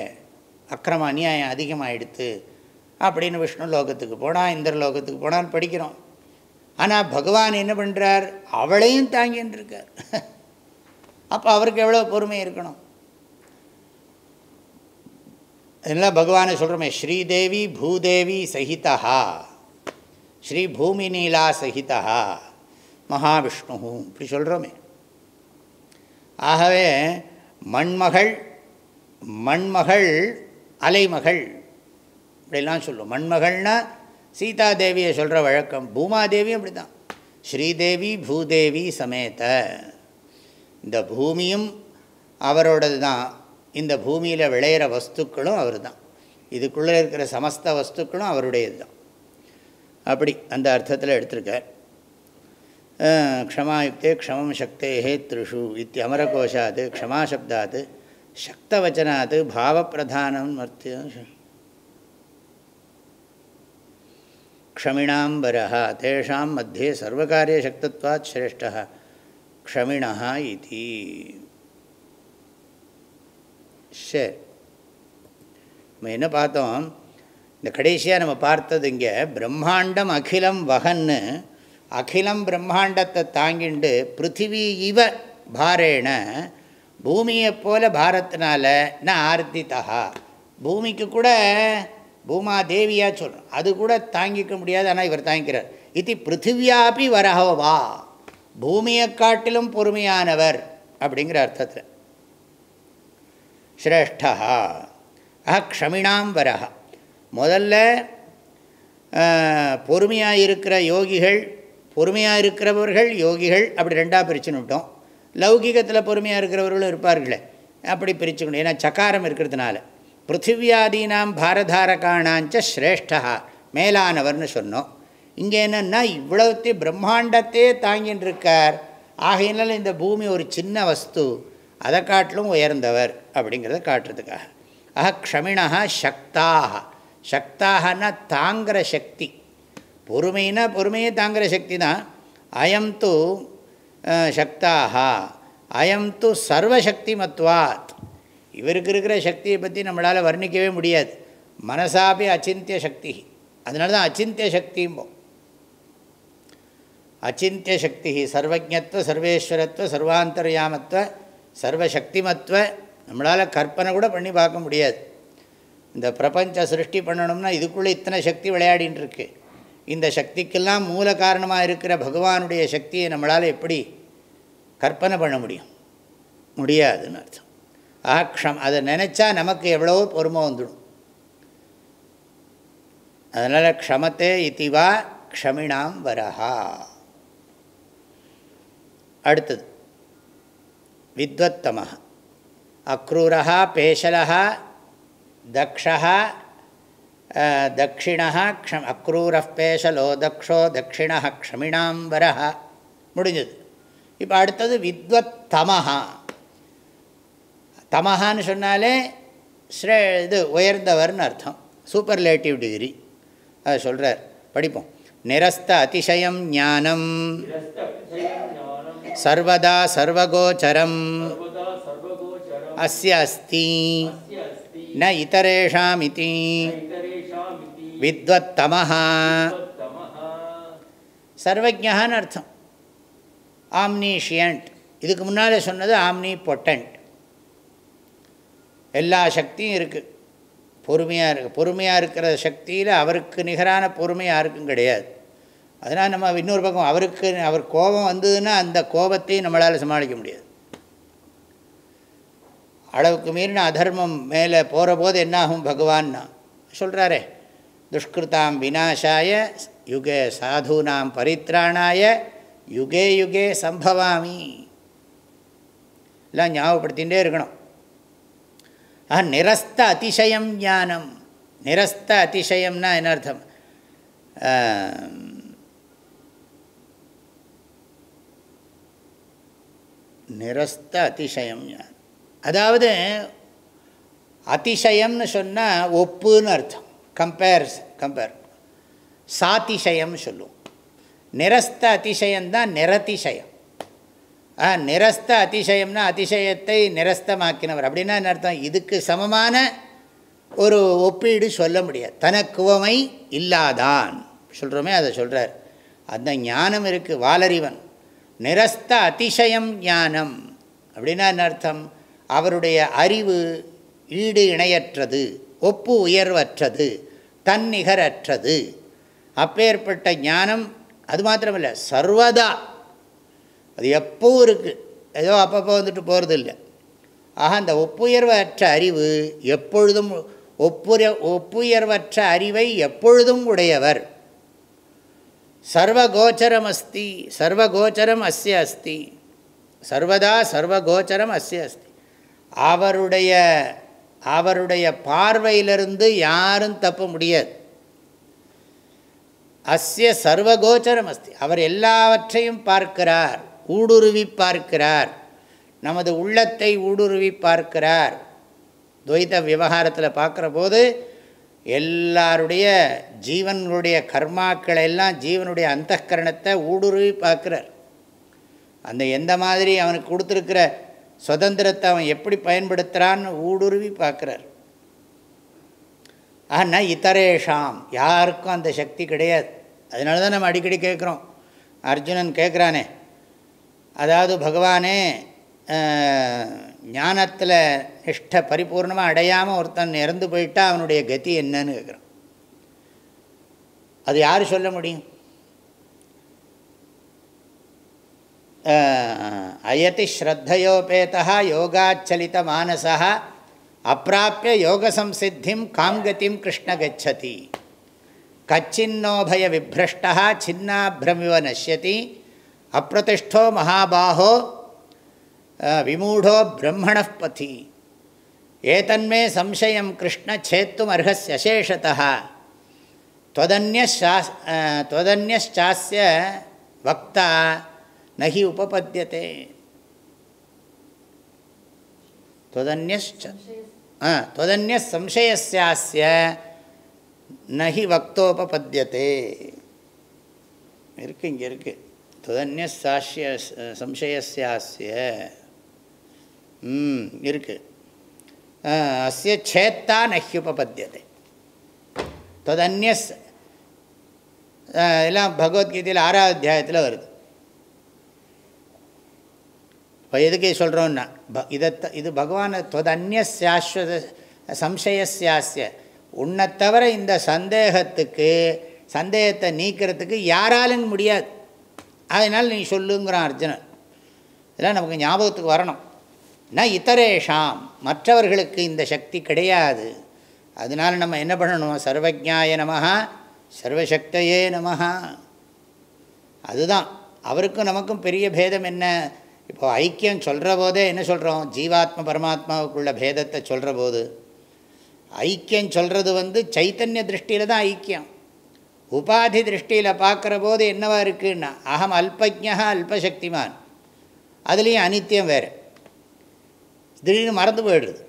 அக்கிரம அநியாயம் அதிகமாகிடுத்து அப்படின்னு விஷ்ணு லோகத்துக்கு போனால் இந்திர லோகத்துக்கு போனான்னு படிக்கிறோம். ஆனால் பகவான் என்ன பண்ணுறார் அவளையும் தாங்கின்னு இருக்கார் அப்போ அவருக்கு எவ்வளோ பொறுமை இருக்கணும்? அதெல்லாம் பகவானை சொல்கிறோமே ஸ்ரீதேவி பூதேவி சகிதா ஸ்ரீ பூமி நீலா சகிதா மகாவிஷ்ணு இப்படி சொல்கிறோமே ஆகவே மண்மகள் மண்மகள் அலைமகள் இப்படிலாம் சொல்லும். மண்மகள்னா சீதாதேவியை சொல்கிற வழக்கம். பூமாதேவியும் அப்படி தான் ஸ்ரீதேவி பூதேவி சமேத. இந்த பூமியும் அவரோடது தான் இந்த பூமியில் விளையிற வஸ்துக்களும் அவர் தான் இதுக்குள்ளே இருக்கிற சமஸ்த வஸ்துக்களும் அவருடையது தான் அப்படி அந்த அர்த்தத்தில் எடுத்திருக்கார். க்ஷமாயுக்தே க்ஷமம் சக்தேஹே த்ரிஷு இத்தி அமரகோஷாத் க்ஷமாசப்தாத் சக்தவச்சனாத் பாவப்பிரதானம் மர்த்தியம். க்ஷமிணாம்பரா தேஷாம் மத்தியே சர்வகாரியசக்தத்வாத் சிரேஷ்ட க்ஷமிணா இது. சரி நம்ம என்ன பார்த்தோம்? இந்த கடைசியாக நம்ம பார்த்தது இங்கே பிரம்மாண்டம் அகிலம் வகன்னு அகிலம் பிரம்மாண்டத்தை தாங்கிண்டு பிருத்திவி இவ பாரேன பூமியை போல பாரத்தினால நான் ஆர்த்தித்தா பூமிக்கு கூட பூமா தேவியாக சொல்கிறோம் அது கூட தாங்கிக்க முடியாது ஆனால் இவர் தாங்கிக்கிறார். இது பிருத்திவியாபி வரஹவா பூமியை காட்டிலும் பொறுமையானவர் அப்படிங்கிற அர்த்தத்தில். ஸ்ரேஷ்டா. ஆஹா க்ஷமிணாம் வரஹா. முதல்ல பொறுமையாக இருக்கிற யோகிகள் பொறுமையாக இருக்கிறவர்கள் யோகிகள் அப்படி ரெண்டாக பிரிச்சுன்னுட்டோம் லௌகிகத்தில் பொறுமையாக இருக்கிறவர்களும் இருப்பார்களே. அப்படி பிரிச்சுக்கணும். ஏன்னா சக்காரம் இருக்கிறதுனால. பிருத்திவியாதீனாம் பாரதாரகாணாஞ்ச ஸ்ரேஷ்டா மேலானவர்னு சொன்னோம். இங்கே என்னென்னா இவ்வளவுத்தையும் பிரம்மாண்டத்தையே தாங்கின்னு இருக்கார் ஆகையினால இந்த பூமி ஒரு சின்ன வஸ்து அதை காட்டிலும் உயர்ந்தவர் அப்படிங்கிறத காட்டுறதுக்காக. ஆஹா க்ஷமிணா சக்தாக சக்தாகனா தாங்கிற சக்தி. பொறுமைனா பொறுமையே தாங்கிற சக்தி தான் அயம் தூ சக்தாக அயம் தூ சர்வசக்தி மத்வாத் இவருக்கு இருக்கிற சக்தியை பற்றி நம்மளால் வர்ணிக்கவே முடியாது. மனசாபி அச்சிந்திய சக்தி. அதனால தான் அச்சிந்திய சக்திம்போம் அச்சிந்திய சக்தி சர்வஜத்வ சர்வேஸ்வரத்துவ சர்வாந்தர்யாமத்துவ சர்வசக்திமத்துவ நம்மளால் கற்பனை கூட பண்ணி பார்க்க முடியாது. இந்த பிரபஞ்ச சிருஷ்டி பண்ணணும்னா இதுக்குள்ளே இத்தனை சக்தி விளையாடின்னு இருக்கு இந்த சக்திக்கெல்லாம் மூல காரணமாக இருக்கிற பகவானுடைய சக்தியை நம்மளால் எப்படி கற்பனை பண்ண முடியும்? முடியாதுன்னு அர்த்தம். ஆக்ஷம். அதை நினச்சா நமக்கு எவ்வளவோ பொறுமை வந்துடும். அதனால் க்ஷமத்தே இத்திவா க்ஷமிணாம் வரஹா. அடுத்தது. வித்வத்தம அக்ரூரா பேஷலா தக்ஷா தட்சிணா க்ஷம் அக்ரூர பேஷலோ தக்ஷோ தட்சிணா க்ஷமிணாம் வரஹா. முடிஞ்சது. இப்போ அடுத்தது வித்வத்தமஹா. தமஹான்னு சொன்னாலே ஸ்ரே இது உயர்ந்தவர்னு அர்த்தம். சூப்பர்லேட்டிவ் டிகிரி அதை சொல்கிறார் படிப்போம். நிரஸ்த அதிசயம் ஞானம். சர்வதா சர்வகோச்சரம். அஸ்ய அஸ்தி. ந இதரேஷாம் இதி வித்வத்தமஹா சர்வஜகான்னு அர்த்தம். ஆம்னிஷியன்ட் இதுக்கு முன்னால் சொன்னது ஆம்னி பொட்டன்ட் எல்லா சக்தியும் இருக்குது பொறுமையாக இருக்குது பொறுமையாக இருக்கிற சக்தியில் அவருக்கு நிகரான பொறுமை யாருக்கும் கிடையாது. அதனால் நம்ம இன்னொரு பக்கம் அவருக்கு அவர் கோபம் வந்ததுன்னா அந்த கோபத்தையும் நம்மளால் சமாளிக்க முடியாது. அளவுக்கு மீறின அதர்மம் மேலே போகிற போது என்னாகும் பகவான்னா? சொல்கிறாரே துஷ்கிருதாம் விநாசாய யுகே சாதுனாம் பரித்ராணாய யுகே யுகே சம்பவாமி. எல்லாம் ஞாபகப்படுத்திகிட்டே இருக்கணும். ஆ நிரஸ்த அதிசயம் ஞானம். நிரஸ்த அதிசயம்னா என்ன அர்த்தம்? நிரஸ்த அதிசயம் ஞானம். அதாவது அதிசயம்னு சொன்னால் ஒப்புன்னு அர்த்தம். கம்பேர்ஸ் கம்பேர் சாதிசயம்னு சொல்லுவோம். நிரஸ்த அதிசயம்தான் நிரதிசயம். ஆ நிரஸ்த அதிசயம்னா அதிசயத்தை நிரஸ்தமாக்கினவர். அப்படின்னா என்ன அர்த்தம்? இதுக்கு சமமான ஒரு ஒப்பீடு சொல்ல முடியாது. தனக்குவமை இல்லாதான். சொல்கிறோமே அதை சொல்கிறார் அந்த ஞானம் இருக்குது வாலறிவன். நிரஸ்த அதிசயம் ஞானம். அப்படின்னா என்ன அர்த்தம்? அவருடைய அறிவு ஈடு இணையற்றது ஒப்பு உயர்வற்றது தன்னிகரற்றது. அப்பேற்பட்ட ஞானம் அது மாத்திரமில்லை சர்வதா அது எப்பவும் இருக்குது ஏதோ அப்பப்போ வந்துட்டு போகிறது இல்லை ஆக அந்த ஒப்புயர்வற்ற அறிவு எப்பொழுதும் ஒப்புர ஒப்புயர்வற்ற அறிவை எப்பொழுதும் உடையவர். சர்வகோச்சரம் அஸ்தி சர்வகோச்சரம் அஸ்ய அஸ்தி. சர்வதா சர்வகோச்சரம் அஸ்ய அஸ்தி. அவருடைய அவருடைய பார்வையிலிருந்து யாரும் தப்ப முடியாது. அஸ்ய சர்வகோச்சரம் அஸ்தி அவர் எல்லாவற்றையும் பார்க்கிறார். ஊடுருவி பார்க்கிறார். நமது உள்ளத்தை ஊடுருவி பார்க்கிறார். துவைத விவகாரத்தில் பார்க்குற போது எல்லாருடைய ஜீவனுடைய கர்மாக்களை எல்லாம் ஜீவனுடைய அந்தகரணத்தை ஊடுருவி பார்க்குறார். அந்த எந்த மாதிரி அவனுக்கு கொடுத்துருக்கிற சுதந்திரத்தை அவன் எப்படி பயன்படுத்துகிறான்னு ஊடுருவி பார்க்குறார். ஆனால் இத்தரேஷாம் யாருக்கும் அந்த சக்தி கிடையாது. அதனால தான் நம்ம அடிக்கடி கேட்குறோம். அர்ஜுனன் கேட்குறானே அதாவது பகவானே ஞானத்தில் நிஷ்ட பரிபூர்ணமாக அடையாமல் ஒருத்தன் இறந்து போயிட்டா அவனுடைய கதி என்னன்னு கேட்குறான் அது யார் சொல்ல முடியும்? அயதி ஸ்ரத்தையோபேதா யோகாச்சலித மானசா அப்பிராப்பிய யோகசம்சித்திம் காங்கத்திம் கிருஷ்ண கச்சதி. கச்சின்னோபய விப்ரஷ்டா சின்னாபிரமிவ நஷ்யதி. அப்பிரதிஷ்டோ மகாபாஹோ விமூடோ பிரம்மண பதி ஏதன்மே சம்சயம் கிருஷ்ண சேத்தும் அர்ஹஸ்யசேஷத்தா त्वदन्यश्चास्य वक्ता न हि उपपद्यते त्वदन्यश्च त्वदन्यः संशयस्यास्य न हि वक्तोपपद्यते இருக்கு இங்கே இருக்குது துதன்யசாஷ்ய சம்சயசாஸ்ய ம் இருக்குது அஸ்ய சேத்தா நஹ்யுபபத்தியத்தை தொதன்யஸ் எல்லாம் பகவத்கீதையில் ஆறாவது அத்தியாயத்தில் வருது. இப்போ எதுக்கு சொல்கிறோன்னா ப இதை இது பகவான் தொதன்யசாஸ்வத சம்சயசாஸ்ய உன்னை தவிர இந்த சந்தேகத்துக்கு சந்தேகத்தை நீக்கிறதுக்கு யாராலும் முடியாது. அதனால் நீ சொல்லுங்கிறான் அர்ஜுனன். இதெல்லாம் நமக்கு ஞாபகத்துக்கு வரணும். ந இத்தரேஷாம். மற்றவர்களுக்கு இந்த சக்தி கிடையாது. அதனால் நம்ம என்ன பண்ணணும்? சர்வஜாய நமஹா சர்வசக்தையே நமஹா. அதுதான். அவருக்கும் நமக்கும் பெரிய பேதம் என்ன? இப்போது ஐக்கியம் சொல்கிற போதே என்ன சொல்கிறோம் ஜீவாத்ம பரமாத்மாவுக்குள்ள பேதத்தை சொல்கிற போது. ஐக்கியம் சொல்கிறது வந்து சைத்தன்ய திருஷ்டியில் தான் ஐக்கியம். உபாதி திருஷ்டியில் பார்க்குற போது என்னவா இருக்குன்னா அகம் அல்பஜா அல்பசக்திமான். அதுலேயும் அனித்தியம் வேறு. திடீர்னு மறந்து போயிடுது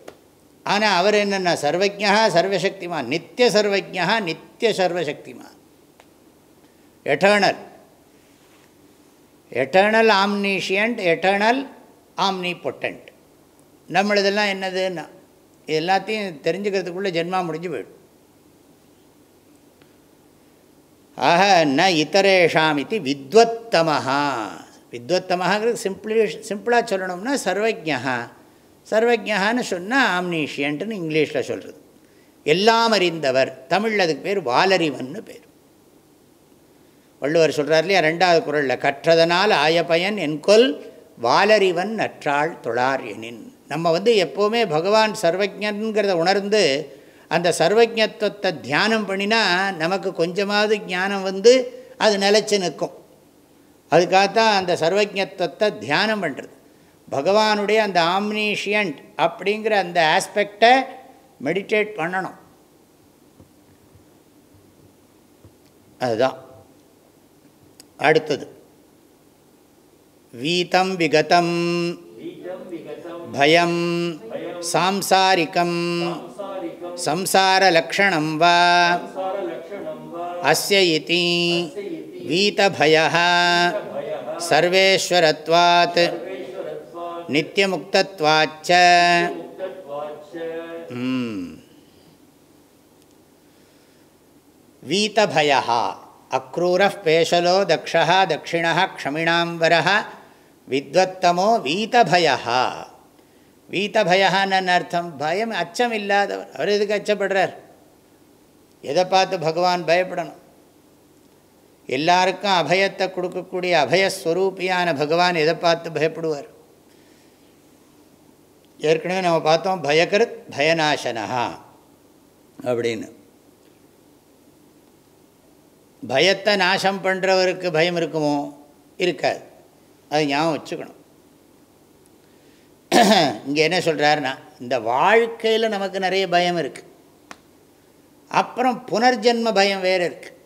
ஆனால் அவர் என்னென்னா சர்வஜா சர்வசக்திமான். நித்திய சர்வஜா நித்திய சர்வசக்திமான். Eternal eternal omniscient eternal omnipotent நம்மளதெல்லாம் என்னதுன்னா எல்லாத்தையும் தெரிஞ்சுக்கிறதுக்குள்ளே ஜென்மா முடிஞ்சு போயிடும். ஆக ந இத்தரேஷாம் இது வித்வத்தமஹா. வித்வத்தமஹாங்கிறது சிம்பிளி சிம்பிளாக சொல்லணும்னா சர்வஜா சர்வஜகான்னு சொன்னால் ஆம்னீஷியன்ட்டுன்னு இங்கிலீஷில் சொல்கிறது எல்லாம் அறிந்தவர். தமிழில் அதுக்கு பேர் வாலறிவன்னு பேர். வள்ளுவர் சொல்கிறார் இல்லையா ரெண்டாவது குரலில் கற்றதனால் ஆயப்பயன் என்கொல் வாலறிவன் நற்றாள் தொழார் எனின். நம்ம வந்து எப்போவுமே பகவான் சர்வஜன்கிறத உணர்ந்து அந்த சர்வஜத்துவத்தை தியானம் பண்ணினா நமக்கு கொஞ்சமாவது ஞானம் வந்து அது நிலச்சி நிற்கும். அதுக்காகத்தான் அந்த சர்வஜத்துவத்தை தியானம் பண்ணுறது பகவானுடைய அந்த ஆம்னீஷியன்ட் அப்படிங்கிற அந்த ஆஸ்பெக்டை மெடிடேட் பண்ணணும். அதுதான். அடுத்தது. வீதம் விகதம் பயம் சாம்சாரிக்கம் சம்சாரலக்ஷணம் வா அஸ்ய இதி வீதபய சர்வேஸ்வரத்வாத் நித்தியமுக்தத்வாச்ச வீதபய அக்ரூர பேஷலோ தக்ஷா தட்சிண க்ஷமிணாம்பர வித்வத்தமோ வீத்த பயான்னு அர்த்தம் பயம் அச்சம் இல்லாதவர் அவர் எதுக்கு அச்சப்படுறார்? எதை பார்த்து பகவான் பயப்படணும்? எல்லாருக்கும் அபயத்தை கொடுக்கக்கூடிய அபயஸ்வரூபியான பகவான் எதை பார்த்து பயப்படுவார்? ஏற்கனவே நம்ம பார்த்தோம் பயகருத் பயநாசனா அப்படின்னு. பயத்தை நாசம் பண்ணுறவருக்கு பயம் இருக்குமோ? இருக்காது. அது ஞாபகம் வச்சுக்கணும். இங்கே என்ன சொல்கிறாருன்னா இந்த வாழ்க்கையில் நமக்கு நிறைய பயம் இருக்குது அப்புறம் புனர்ஜென்ம பயம் வேறு இருக்குது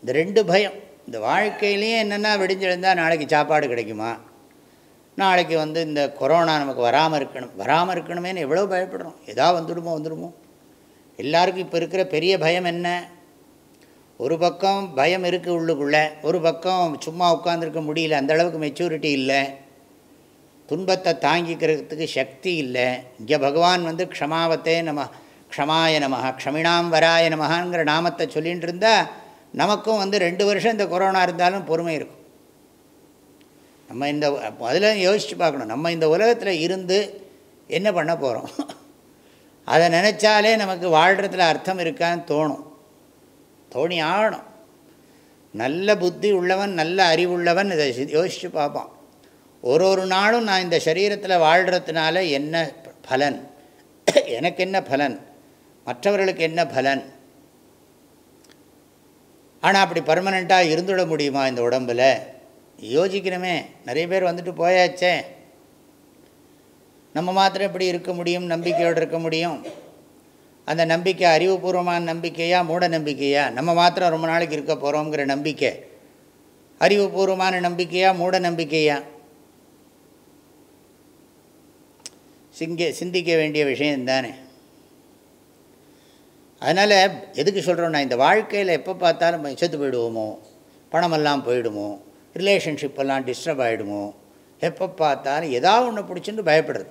இந்த ரெண்டு பயம். இந்த வாழ்க்கையிலையும் என்னென்னா வெடிஞ்செழுந்தால் நாளைக்கு சாப்பாடு கிடைக்குமா? நாளைக்கு வந்து இந்த கொரோனா நமக்கு வராமல் இருக்கணும். வராமல் இருக்கணுமேனு எவ்வளோ பயப்படுறோம். எதா வந்துடுமோ வந்துடுமோ? எல்லாருக்கும் இப்போ இருக்கிற பெரிய பயம் என்ன? ஒரு பக்கம் பயம் இருக்குது உள்ளுக்குள்ளே. ஒரு பக்கம் சும்மா உட்காந்துருக்க முடியல. அந்தளவுக்கு மெச்சூரிட்டி இல்லை. துன்பத்தை தாங்கிக்கிறதுக்கு சக்தி இல்லை. இங்கே பகவான் வந்து க்ஷமாவத்தே நம க்ஷமாய நம க்ஷமிணாம் வராய நமகாங்கிற நாமத்தை சொல்லிகிட்டு இருந்தால் நமக்கும் வந்து ரெண்டு வருஷம் இந்த கொரோனா இருந்தாலும் பொறுமை இருக்கும். நம்ம இந்த அதில் யோசித்து பார்க்கணும். நம்ம இந்த உலகத்தில் இருந்து என்ன பண்ண போகிறோம் அதை நினச்சாலே நமக்கு வாழ்கிறதுல அர்த்தம் இருக்கான்னு தோணும். தோணி ஆகணும். நல்ல புத்தி உள்ளவன் நல்ல அறிவுள்ளவன் இதை யோசித்து பார்ப்பான். ஒரு ஒரு நாளும் நான் இந்த சரீரத்தில் வாழ்கிறதுனால என்ன பலன்? எனக்கு என்ன பலன்? மற்றவர்களுக்கு என்ன பலன்? ஆனால் அப்படி பர்மனெண்ட்டாக இருந்துவிட முடியுமா இந்த உடம்பில்? யோசிக்கணுமே நிறைய பேர் வந்துட்டு போயாச்சே. நம்ம மாத்திரம் எப்படி இருக்க முடியும்? நம்பிக்கையோடு இருக்க முடியும்? அந்த நம்பிக்கை அறிவுபூர்வமான நம்பிக்கையா மூட நம்பிக்கையா? நம்ம மாத்திரம் ரொம்ப நாளைக்கு இருக்க போகிறோங்கிற நம்பிக்கை. அறிவுபூர்வமான நம்பிக்கையா மூட நம்பிக்கையா? சிங்க சிந்திக்க வேண்டிய விஷயம் தானே அதனால் எதுக்கு சொல்கிறோன்னா இந்த வாழ்க்கையில் எப்போ பார்த்தாலும் செத்து போயிடுவோமோ பணமெல்லாம் போயிடுமோ ரிலேஷன்ஷிப்பெல்லாம் டிஸ்டர்ப் ஆகிடுமோ எப்போ பார்த்தாலும் ஏதாவது ஒன்று பிடிச்சிட்டு பயப்படுறது.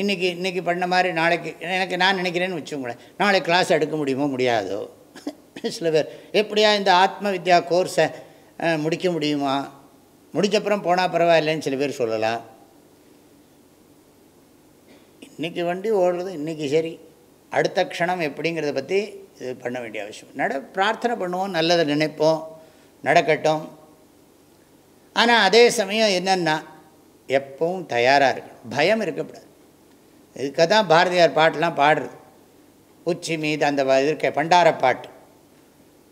இன்றைக்கி இன்றைக்கி பண்ண மாதிரி நாளைக்கு எனக்கு நான் நினைக்கிறேன்னு வச்சுக்கோங்களேன் நாளைக்கு கிளாஸ் எடுக்க முடியுமோ முடியாதோ சில பேர் எப்படியா இந்த ஆத்ம வித்யா கோர்ஸை முடிக்க முடியுமா? முடிச்சப்புறம் போனால் பரவாயில்லைன்னு சில பேர் சொல்லலாம். இன்றைக்கி வண்டி ஓடுறது இன்றைக்கி சரி. அடுத்த க்ஷணம் எப்படிங்கிறத பற்றி இது பண்ண வேண்டிய அவசியம். நட பிரார்த்தனை பண்ணுவோம் நல்லதை நினைப்போம் நடக்கட்டும். ஆனால் அதே சமயம் என்னென்னா எப்பவும் தயாராக இருக்கணும் பயம் இருக்கக்கூடாது. இதுக்காக தான் பாரதியார் பாட்டெலாம் பாடுறது. உச்சி மீது அந்த வ- இருக்க பண்டார பாட்டு.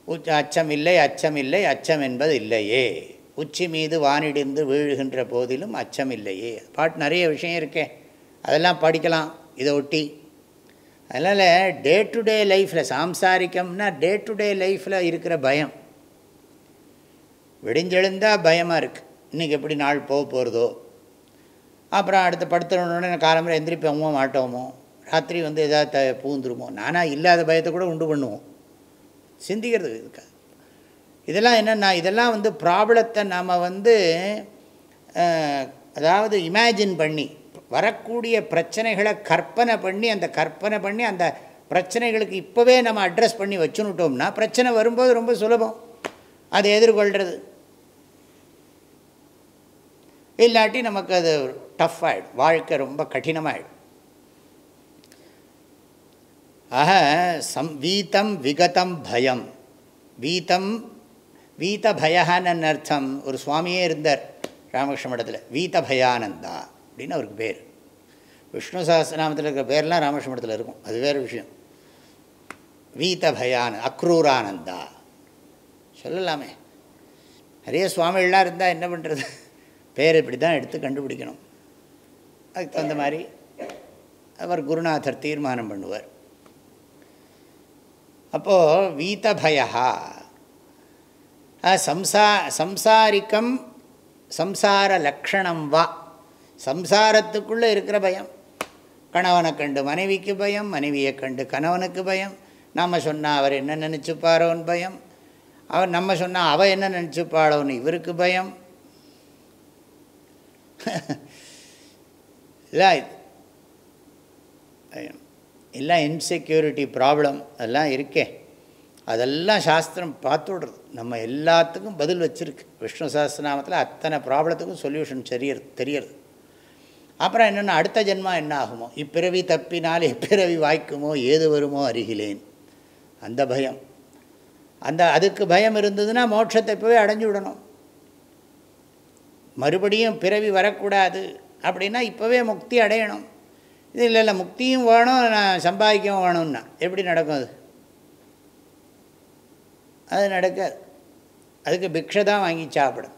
உச்ச அச்சம் இல்லை அச்சம் இல்லை அச்சம் என்பது இல்லையே. உச்சி மீது வானிடிந்து வீழுகின்ற போதிலும் அச்சம் இல்லையே. பாட்டு நிறைய விஷயம் இருக்கேன் அதெல்லாம் படிக்கலாம் இதை ஒட்டி. அதனால் டே டு டே லைஃப்பில் சாம்சாரிக்கம்னா டே டு டே லைஃப்பில் இருக்கிற பயம். விடிஞ்செழுந்தால் பயமாக இருக்குது இன்றைக்கி எப்படி நாள் போக போகிறதோ அப்புறம் அடுத்த படுத்துறோன்னு காலம்பரம் எந்திரிப்போமோ மாட்டோமோ. ராத்திரி வந்து எதாவது த பூந்துருமோ. நானாக இல்லாத பயத்தை கூட உண்டு பண்ணுவோம். சிந்திக்கிறதுக்கு இருக்காது இதெல்லாம் என்னென்னா இதெல்லாம் வந்து ப்ராப்ளத்தை நாம் வந்து அதாவது இமேஜின் பண்ணி வரக்கூடிய பிரச்சனைகளை கற்பனை பண்ணி அந்த கற்பனை பண்ணி அந்த பிரச்சனைகளுக்கு இப்போவே நம்ம அட்ரஸ் பண்ணி வச்சுனுட்டோம்னா பிரச்சனை வரும்போது ரொம்ப சுலபம். அதை எதிர்கொள்கிறது இல்லாட்டி நமக்கு அது டஃப் ஆகிடும் வாழ்க்கை ரொம்ப கடினமாகிடும் ஆக சம் வீத்தம் விகதம் பயம். வீத்தம் வீத பயகான்னு அர்த்தம். ஒரு சுவாமியே இருந்தார் ராமகிருஷ்ண மடத்தில். வீத பயானந்தா அப்படின்னு அவருக்கு பேர். விஷ்ணு சஹஸ்ரநாமத்தில் இருக்கிற பேர்லாம் ராமகிருஷ்ணத்தில் இருக்கும். அது வேறு விஷயம். வீத பயான் அக்ரூரானந்தா. சொல்லலாமே. நிறைய சுவாமிகள்லாம் இருந்தால் என்ன பண்ணுறது பேர் இப்படி தான் எடுத்து கண்டுபிடிக்கணும். அதுக்கு தகுந்த மாதிரி அவர் குருநாதர் தீர்மானம் பண்ணுவார். அப்போது வீத்தபயா சம்சா சம்சாரிக்கம் சம்சார லக்ஷணம் வா. சம்சாரத்துக்குள்ளே இருக்கிற பயம். கணவனை கண்டு மனைவிக்கு பயம் மனைவியை கண்டு கணவனுக்கு பயம். நாம் சொன்னால் அவர் என்ன நினச்சிப்பாரோன்னு பயம். அவர் நம்ம சொன்னால் அவள் என்ன நினச்சிப்பாளோன்னு இவருக்கு பயம். இல்லை எல்லாம் இன்செக்யூரிட்டி ப்ராப்ளம் அதெல்லாம் இருக்கே. அதெல்லாம் சாஸ்திரம் பார்த்து விடுறது. நம்ம எல்லாத்துக்கும் பதில் வச்சுருக்கு. விஷ்ணு சாஸ்திரநாமத்தில் அத்தனை ப்ராப்ளத்துக்கும் சொல்யூஷன் தெரியறது தெரியறது. அப்புறம் என்னென்னா அடுத்த ஜென்மா என்ன ஆகுமோ இப்பிறவி தப்பினால் எப்பிறவி வாய்க்குமோ? ஏது வருமோ? அருகிலேன் அந்த பயம். அந்த அதுக்கு பயம் இருந்ததுன்னா மோட்சத்தை இப்போவே அடைஞ்சு விடணும். மறுபடியும் பிறவி வரக்கூடாது. அப்படின்னா இப்போவே முக்தி அடையணும். இது இல்லை இல்லை முக்தியும் வேணும் நான் சம்பாதிக்கவும் வேணும்னா. எப்படி நடக்கும் அது? அது நடக்காது. அதுக்கு பிக்ஷை தான் வாங்கி சாப்பிடும்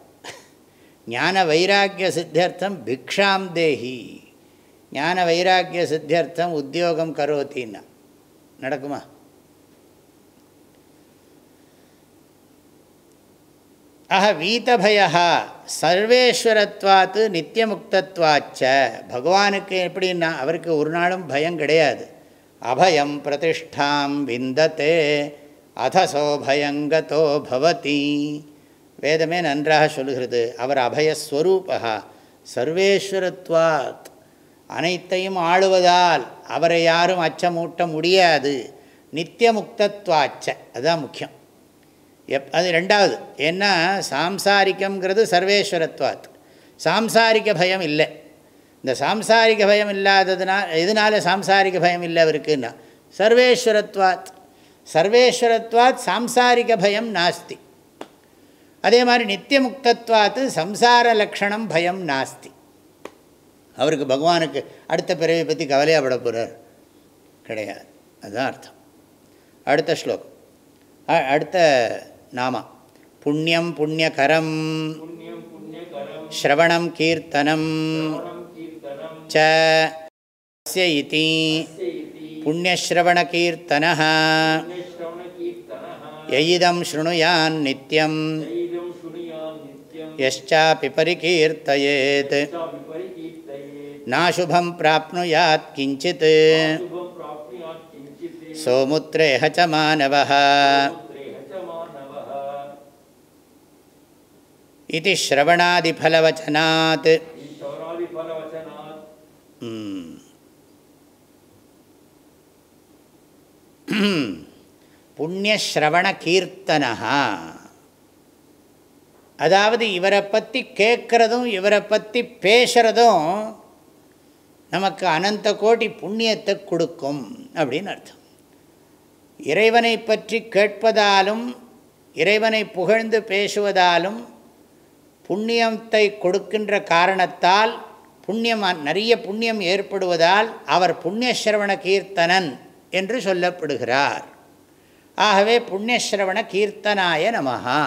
ஞான வைராக்கிய சித்தியர்த்தம் பிக்ஷாம் தேஹி. ஞான வைராக்கிய சித்தியர்த்தம் உத்தியோகம் கரோத்தின்னா. நடக்குமா? அஹ வீத்தபயா சர்வேஸ்வரத்வாத்து நித்தியமுக்தத்வாச்ச பகவானுக்கு எப்படின்னா அவருக்கு ஒரு நாளும் பயம் கிடையாது. அபயம் பிரதிஷ்டாம் விந்தத்தே அதசோ பயங்கதோ பவதி. வேதமே நன்றாக சொல்கிறது அவர் அபயஸ்வரூபா சர்வேஸ்வரத்வாத். அனைத்தையும் ஆளுவதால் அவரை யாரும் அச்சமூட்ட முடியாது. நித்தியமுக்தத்வாச்ச. அதுதான் முக்கியம். எப் அது ரெண்டாவது. ஏன்னா சாம்சாரிக்கங்கிறது சர்வேஸ்வரத்வாத். சாம்சாரிக்க பயம் இல்லை. இந்த சாம்சாரிக பயம் இல்லாததுனால் எதனால சாம்சாரிக பயம் இல்லை அவருக்குன்னா? சர்வேஸ்வரத்வாத். சர்வேஸ்வரத்வாத் சாம்சாரிக பயம் நாஸ்தி. அதே மாதிரி நித்திய முக்தத்வாத்து சம்சார லக்ஷணம் பயம் நாஸ்தி. அவருக்கு பகவானுக்கு அடுத்த பிறவை பற்றி கவலையாகப்பட போகிறார் கிடையாது. அதுதான் அர்த்தம். அடுத்த ஸ்லோகம். அடுத்த நாமா புண்ணியம் புண்ணியகரம். ஸ்ரவணம் கீர்த்தனம். ச இதி. புண்ணியஸ்ரவணகீர்த்தன எயிதம் ஸ்ருணுயான் நித்தியம் यश्चापि परिकीर्तयेत् नाशुभं प्राप्नुयात् किञ्चित् सोमुत्रेह च मानवः इति श्रवणादिफलवचनात् ம். அதாவது இவரை பற்றி கேட்குறதும் இவரை பற்றி பேசுகிறதும் நமக்கு அனந்த கோடி புண்ணியத்தை கொடுக்கும் அப்படின்னு அர்த்தம். இறைவனை பற்றி கேட்பதாலும் இறைவனை புகழ்ந்து பேசுவதாலும் புண்ணியத்தை கொடுக்கின்ற காரணத்தால் புண்ணியம் நிறைய புண்ணியம் ஏற்படுவதால் அவர் புண்ணியஸ்ரவண கீர்த்தனன் என்று சொல்லப்படுகிறார். ஆகவே புண்ணியஸ்ரவண கீர்த்தனாய நமகா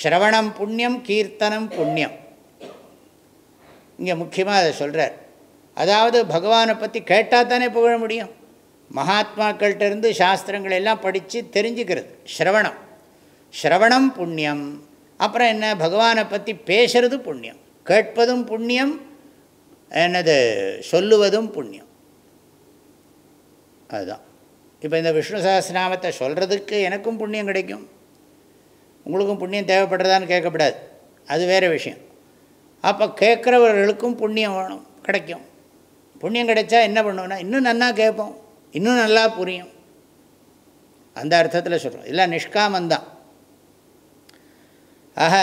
ஸ்ரவணம் புண்ணியம் கீர்த்தனம் புண்ணியம். இங்கே முக்கியமாக அதை சொல்கிறார் அதாவது பகவானை பற்றி கேட்டால் தானே புகழ முடியும். மகாத்மாக்கள்கிட்டருந்து சாஸ்திரங்கள் எல்லாம் படித்து தெரிஞ்சுக்கிறது. ஸ்ரவணம். ஸ்ரவணம் புண்ணியம். அப்புறம் என்ன? பகவானை பற்றி பேசுறது புண்ணியம். கேட்பதும் புண்ணியம். என்னது? சொல்லுவதும் புண்ணியம். அதுதான். இப்போ இந்த விஷ்ணு சஹஸ்ரநாமத்தை சொல்கிறதுக்கு எனக்கும் புண்ணியம் கிடைக்கும். உங்களுக்கும் புண்ணியம் தேவைப்படுறதான்னு கேட்கக்கூடாது அது வேறு விஷயம். அப்போ கேட்குறவர்களுக்கும் புண்ணியம் வேணும் கிடைக்கும். புண்ணியம் கிடைச்சா என்ன பண்ணுவோன்னா இன்னும் நல்லா கேட்போம் இன்னும் நல்லா புரியும். அந்த அர்த்தத்தில் சொல்கிறோம் இல்லை நிஷ்காமந்தான். ஆக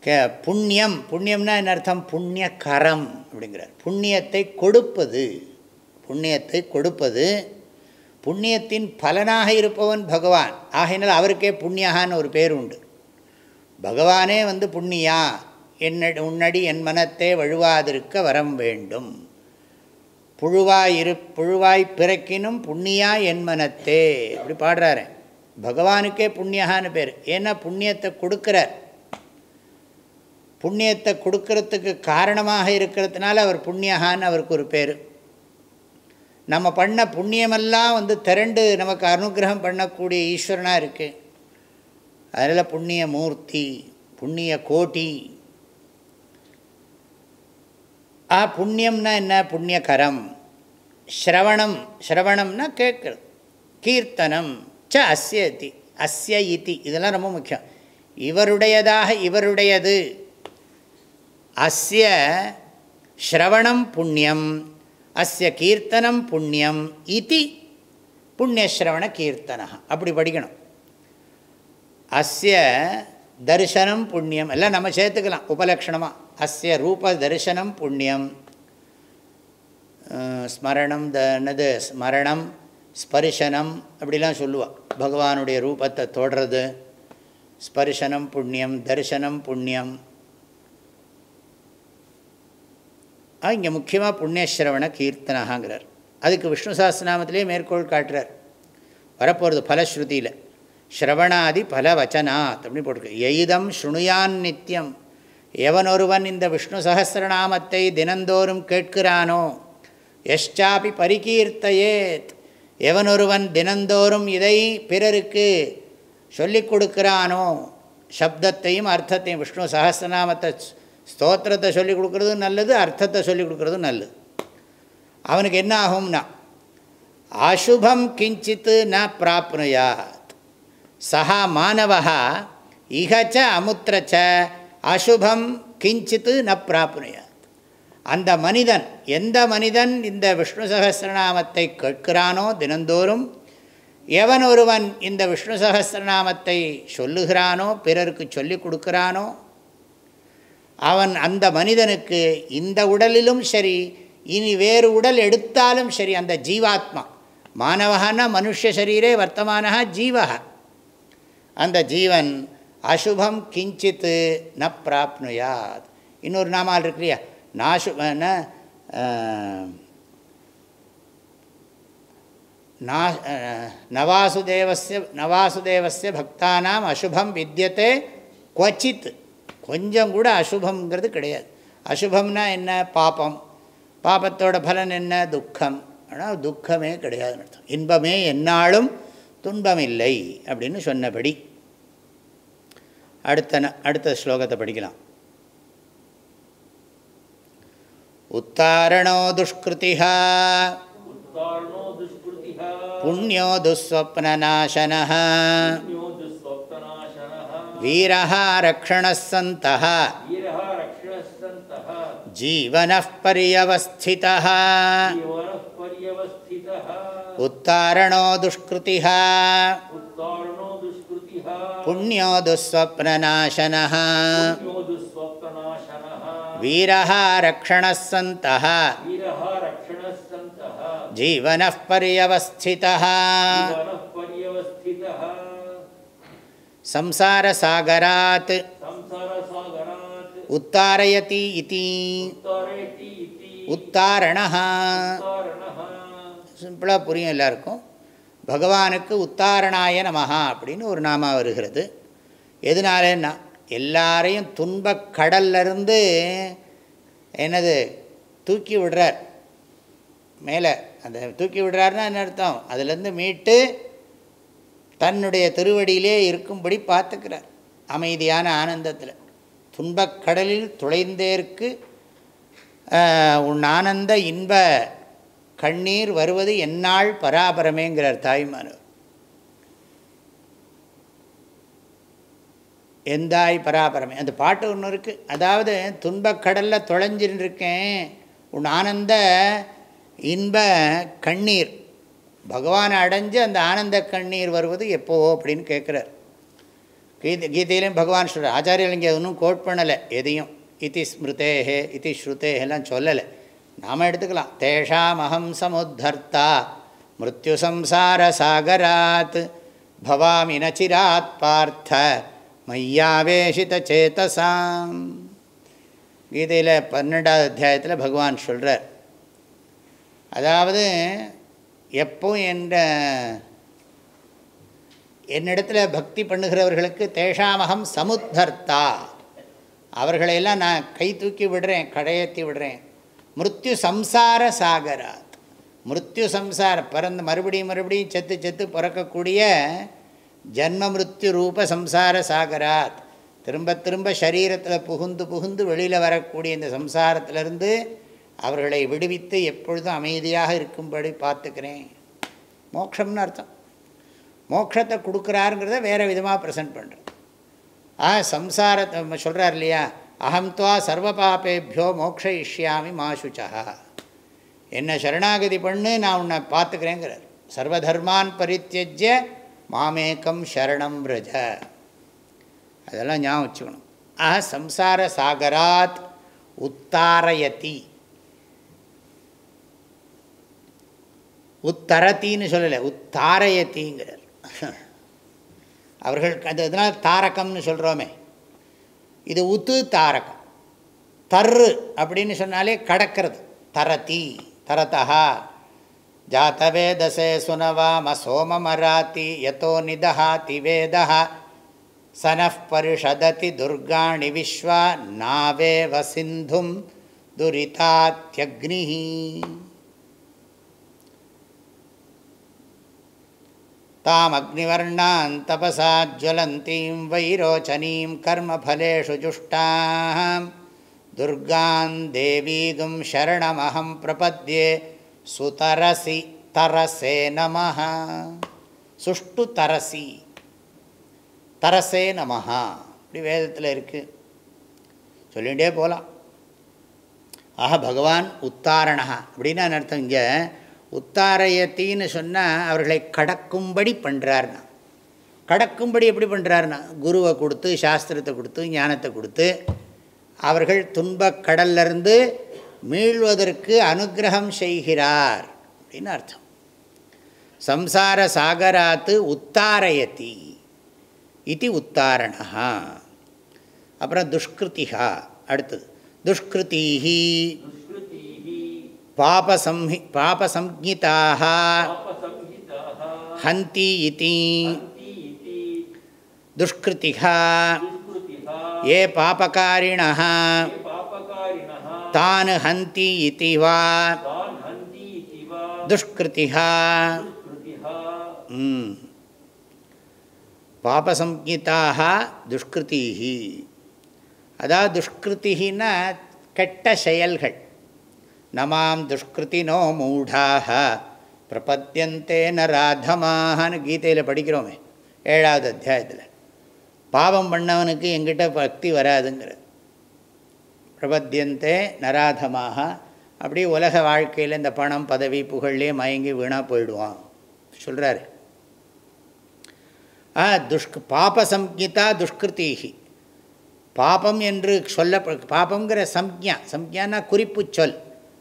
கே புண்ணியம் புண்ணியம்னா என்ன அர்த்தம்? புண்ணிய கரம் அப்படிங்கிறார். புண்ணியத்தை கொடுப்பது புண்ணியத்தை கொடுப்பது புண்ணியத்தின் பலனாக இருப்பவன் பகவான். ஆகையினால் அவருக்கே புண்ணியகான்னு ஒரு பேர் உண்டு பகவானே வந்து புண்ணியா? என்னடி உன்னடி என் மனத்தை வழுவாதிருக்க வரம் வேண்டும். புழுவாய் இரு புழுவாய் பிறக்கினும் புண்ணியா என் மனத்தே. அப்படி பாடுறாரு. பகவானுக்கே புண்ணியகான்னு பேர். ஏன்னா புண்ணியத்தை கொடுக்குறார். புண்ணியத்தை கொடுக்கறதுக்கு காரணமாக இருக்கிறதுனால அவர் புண்ணியகான்னு அவருக்கு ஒரு பேர். நம்ம பண்ண புண்ணியமெல்லாம் வந்து திரண்டு நமக்கு அனுகிரகம் பண்ணக்கூடிய ஈஸ்வரனாக இருக்குது அதில் புண்ணிய மூர்த்தி புண்ணிய கோட்டி. ஆ புண்ணியம்னா என்ன? புண்ணியகரம். ஸ்ரவணம் ஸ்ரவணம்னா கேட்குறது கீர்த்தனம். ச அஸ்ய இதி அஸ்ய இதி. இதெல்லாம் ரொம்ப முக்கியம். இவருடையதாக இவருடையது. அஸ்ய ஸ்ரவணம் புண்ணியம். அஸ்ய கீர்த்தனம் புண்ணியம் இதி புண்ணியஸ்ரவண கீர்த்தனா அப்படி படிக்கணும் அஸ்ய தரிசனம் புண்ணியம் எல்லாம் நம்ம சேர்த்துக்கலாம் உபலக்ஷணமாக அஸ்ய ரூப தரிசனம் புண்ணியம் ஸ்மரணம் த என்னது ஸ்மரணம் ஸ்பரிசனம் அப்படிலாம் சொல்லுவாள் பகவானுடைய ரூபத்தை தொடுறது। ஸ்பரிசனம் புண்ணியம் தரிசனம் புண்ணியம் இங்கே முக்கியமாக புண்ணியஸ்ரவண கீர்த்தனகாங்கிறார் அதுக்கு விஷ்ணு சாஸ்திரநாமத்திலே மேற்கோள் காட்டுறார். வரப்போகிறது பலஸ்ருதியில் ஸ்ரவணாதி பல வச்சனாத் அப்படின்னு போட்டிருக்கு. எய்தம் ஸ்ருணுயான் நித்தியம் எவனொருவன் இந்த விஷ்ணு சகசிரநாமத்தை தினந்தோறும் கேட்கிறானோ எஷ்டாபி பரிகீர்த்தையேத். எவனொருவன் தினந்தோறும் இதை பிறருக்கு சொல்லிக் கொடுக்குறானோ சப்தத்தையும் அர்த்தத்தையும் விஷ்ணு சகசிரநாமத்தை ஸ்தோத்திரத்தை சொல்லிக் கொடுக்குறதும் நல்லது அர்த்தத்தை சொல்லிக் கொடுக்குறதும் நல்லது. அவனுக்கு என்ன ஆகும்னா அசுபம் கிஞ்சித்து ந பிராப்னுயாத். சஹா மாணவா இகச்ச அமுத்திரச்ச அசுபம் கிஞ்சித்து ந பிராப்னுயாத். அந்த மனிதன் எந்த மனிதன் இந்த விஷ்ணு சகசிரநாமத்தை கேட்கிறானோ தினந்தோறும் எவன் ஒருவன் இந்த விஷ்ணு சகசிரநாமத்தை சொல்லுகிறானோ பிறருக்கு சொல்லிக் கொடுக்குறானோ அவன் அந்த மனிதனுக்கு இந்த உடலிலும் சரி இனி வேறு உடல் எடுத்தாலும் சரி அந்த ஜீவாத்மா. மாணவகான மனுஷ சரீரே வர்த்தமான ஜீவா அந்த ஜீவன் அசுபம் கிஞ்சித்து ந பிராப்னுயாத். இன்னொரு நாமால் இருக்கு இல்லையா? நாசு நா நவாசுதேவஸ்ய பக்தானாம் அசுபம் வித்தியத்தை குவச்சித். கொஞ்சம் கூட அசுபங்கிறது கிடையாது. அசுபம்னா என்ன? பாப்பம் பாபத்தோட பலன் என்ன? துக்கம். ஆனால் துக்கமே கிடையாதுன்னு அர்த்தம். இன்பமே என்னாலும் துன்பமில்லை அப்படின்னு சொன்னபடி. அடுத்த அடுத்த ஸ்லோகத்தை படிக்கலாம். உத்தாரணோ துஷ்கிருதிஹா. புண்ணியோ துஸ்வப்னநாசன வீரः रक्षणः सन्तः जीवनः पर्यवस्थितः उत्तारणो दुष्कृतिः। पुण्यो दुःस्वप्ननाशनः। वीरः रक्षणः सन्तः जीवनः पर्यवस्थितः சம்சாரசாகராத். உத்தாரயதி இதி. உத்தாரணா சிம்பிளாக புரியும் எல்லாருக்கும். பகவானுக்கு உத்தாரணாய நமஹா அப்படின்னு ஒரு நாமா வருகிறது. எதனாலன்னா எல்லாரையும் துன்ப கடல்லிருந்து என்னது? தூக்கி விடுறார். மேலே அந்த தூக்கி விடுறாருன்னா என்ன அர்த்தம்? அதுலேருந்து மீட்டு தன்னுடைய திருவடியிலே இருக்கும்படி பார்த்துக்கிறார். அமைதியான ஆனந்தத்தில். துன்பக் கடலில் துளைந்தேற்கு உன் ஆனந்த இன்ப கண்ணீர் வருவது எந்நாள் பராபரமேங்கிறார் தாய்மானவர். எந்தாய் பராபரமே? அந்த பாட்டு ஒன்று இருக்குது அதாவது துன்பக் கடலில் தொலைஞ்சின்னு இருக்கேன் உன் ஆனந்த இன்ப கண்ணீர். பகவானை அடைஞ்சு அந்த ஆனந்த கண்ணீர் வருவது எப்போ அப்படின்னு கேட்குறார். கீதை கீதையிலையும் பகவான் சொல்கிறார் ஆச்சாரியர் இங்கே ஒன்றும் கோட் பண்ணலை எதையும். இதி ஸ்மிருதேஹே இதி ஸ்ருதேஹெல்லாம் சொல்லலை. நாம் எடுத்துக்கலாம். தேஷாம் அகம் சமுத்தர்த்தா மிருத்யு சம்சார சாகராத் பவாமி நச்சிராத் பார்த்த மையாவேஷித சேதசாம். கீதையில் பன்னெண்டாவது அத்தியாயத்தில் பகவான் சொல்கிறார் அதாவது எப்போ என்ற என்னிடத்தில் பக்தி பண்ணுகிறவர்களுக்கு தேஷாமகம் சமுத்தர்த்தா. அவர்களையெல்லாம் நான் கை தூக்கி விடுறேன் கடையேற்றி விடுறேன். மிருத்யு சம்சார சாகராத். மிருத்யு சம்சார பிறந்து மறுபடியும் மறுபடியும் செத்து செத்து பிறக்கக்கூடிய ஜன்ம மிருத்யு ரூப சம்சார சாகராத். திரும்ப திரும்ப சரீரத்தில் புகுந்து புகுந்து வெளியில் வரக்கூடிய இந்த சம்சாரத்திலிருந்து அவர்களை விடுவித்து எப்பொழுதும் அமைதியாக இருக்கும்படி பார்த்துக்கிறேன். மோட்சம்னு அர்த்தம். மோட்சத்தை கொடுக்குறாருங்கிறத வேறு விதமாக ப்ரெசென்ட் பண்ணுறேன் ஆ சம்சாரத்தை சொல்கிறார் இல்லையா? அகம் துவா சர்வ பாப்பேபியோ மோக்ஷயிஷ்யாமி மாசுச்சா என்னை சரணாகதி பண்ணு நான் உன்னை பார்த்துக்கிறேங்கிறார். சர்வதர்மான் பரித்தியஜ மாமேக்கம் சரணம் ரஜ. அதெல்லாம் ஞாபகம் வச்சுக்கணும். ஆ சம்சார சாகராத் உத்தாரயதி. உத்தரத்தின்னு சொல்லலை உத்தாரயத்திங்கிறார். அவர்கள் அந்த இதனால் தாரகம்னு சொல்கிறோமே இது உத்து தாரகம். தர்ரு அப்படின்னு சொன்னாலே கடக்கிறது. தரதி தரதா ஜாத்தவேதசே சுனவாம சோமமராத்தி யதோ நிதஹாதி வேதா சனஃப் பரிஷததி துர்காணி விஸ்வா நாவேவ சிந்தும் துரிதாத்யக்னி தாம் அக்னிவர்ணான் தபசா ஜுவலந்தீம் வைரோச்சனீம் கர்மஃலேஷு ஜுஷ்டாம் துர்கான் தேவீதும் சரணமகம் பிரபத்யே சுதரசி தரசே நம சுஷ்டு தரசி தரசே நமஹா இப்படி வேதத்தில் இருக்குது சொல்லிகிட்டே போகலாம் ஆஹா பகவான் உத்தாரணா. அப்படின்னு அர்த்தம் இங்கே? உத்தாரயத்தின்னு சொன்னால் அவர்களை கடக்கும்படி பண்ணுறாருனா கடக்கும்படி எப்படி பண்ணுறாருன்னா குருவை கொடுத்து சாஸ்திரத்தை கொடுத்து ஞானத்தை கொடுத்து அவர்கள் துன்ப கடல்லிருந்து மீள்வதற்கு அனுகிரகம் செய்கிறார் அப்படின்னு அர்த்தம். சம்சார சாகராத்து உத்தாரயத்தி இது உத்தாரணா அப்புறம் துஷ்கிருத்திகா அடுத்தது. துஷ்கிருத்தீஹி. பாபசம்ஹி பாபசம்ஹிதாக ஹந்தி இதி. துஷ்கிருத்திகா ஏ பாபகாரிண தான் ஹந்தி இதி வா துஷ்கிருத்திகா பாபசம்ஹிதாக துஷ்கிருத்திஹி அதாவது துஷ்கிருத்திகின்னா கெட்ட செயல்கள். நமாம் துஷ்கிருத்தினோ மூடாக. பிரபத்தியந்தே ந ராதமாகனு கீதையில் படிக்கிறோமே ஏழாவது அத்தியாயத்தில். பாவம் பண்ணவனுக்கு எங்கிட்ட பக்தி வராதுங்கிற பிரபத்தியந்தே நராதமாக. அப்படி உலக வாழ்க்கையில் இந்த பணம் பதவி புகழ்லேயே மயங்கி வீணாக போயிடுவான். சொல்கிறாரு ஆ துஷ்க பாபசம்ஹிதா துஷ்கிருத்தீகி பாபம் என்று சொல்ல பாபங்கிற சம்ஜா சம்ஜான்னா குறிப்பு சொல்.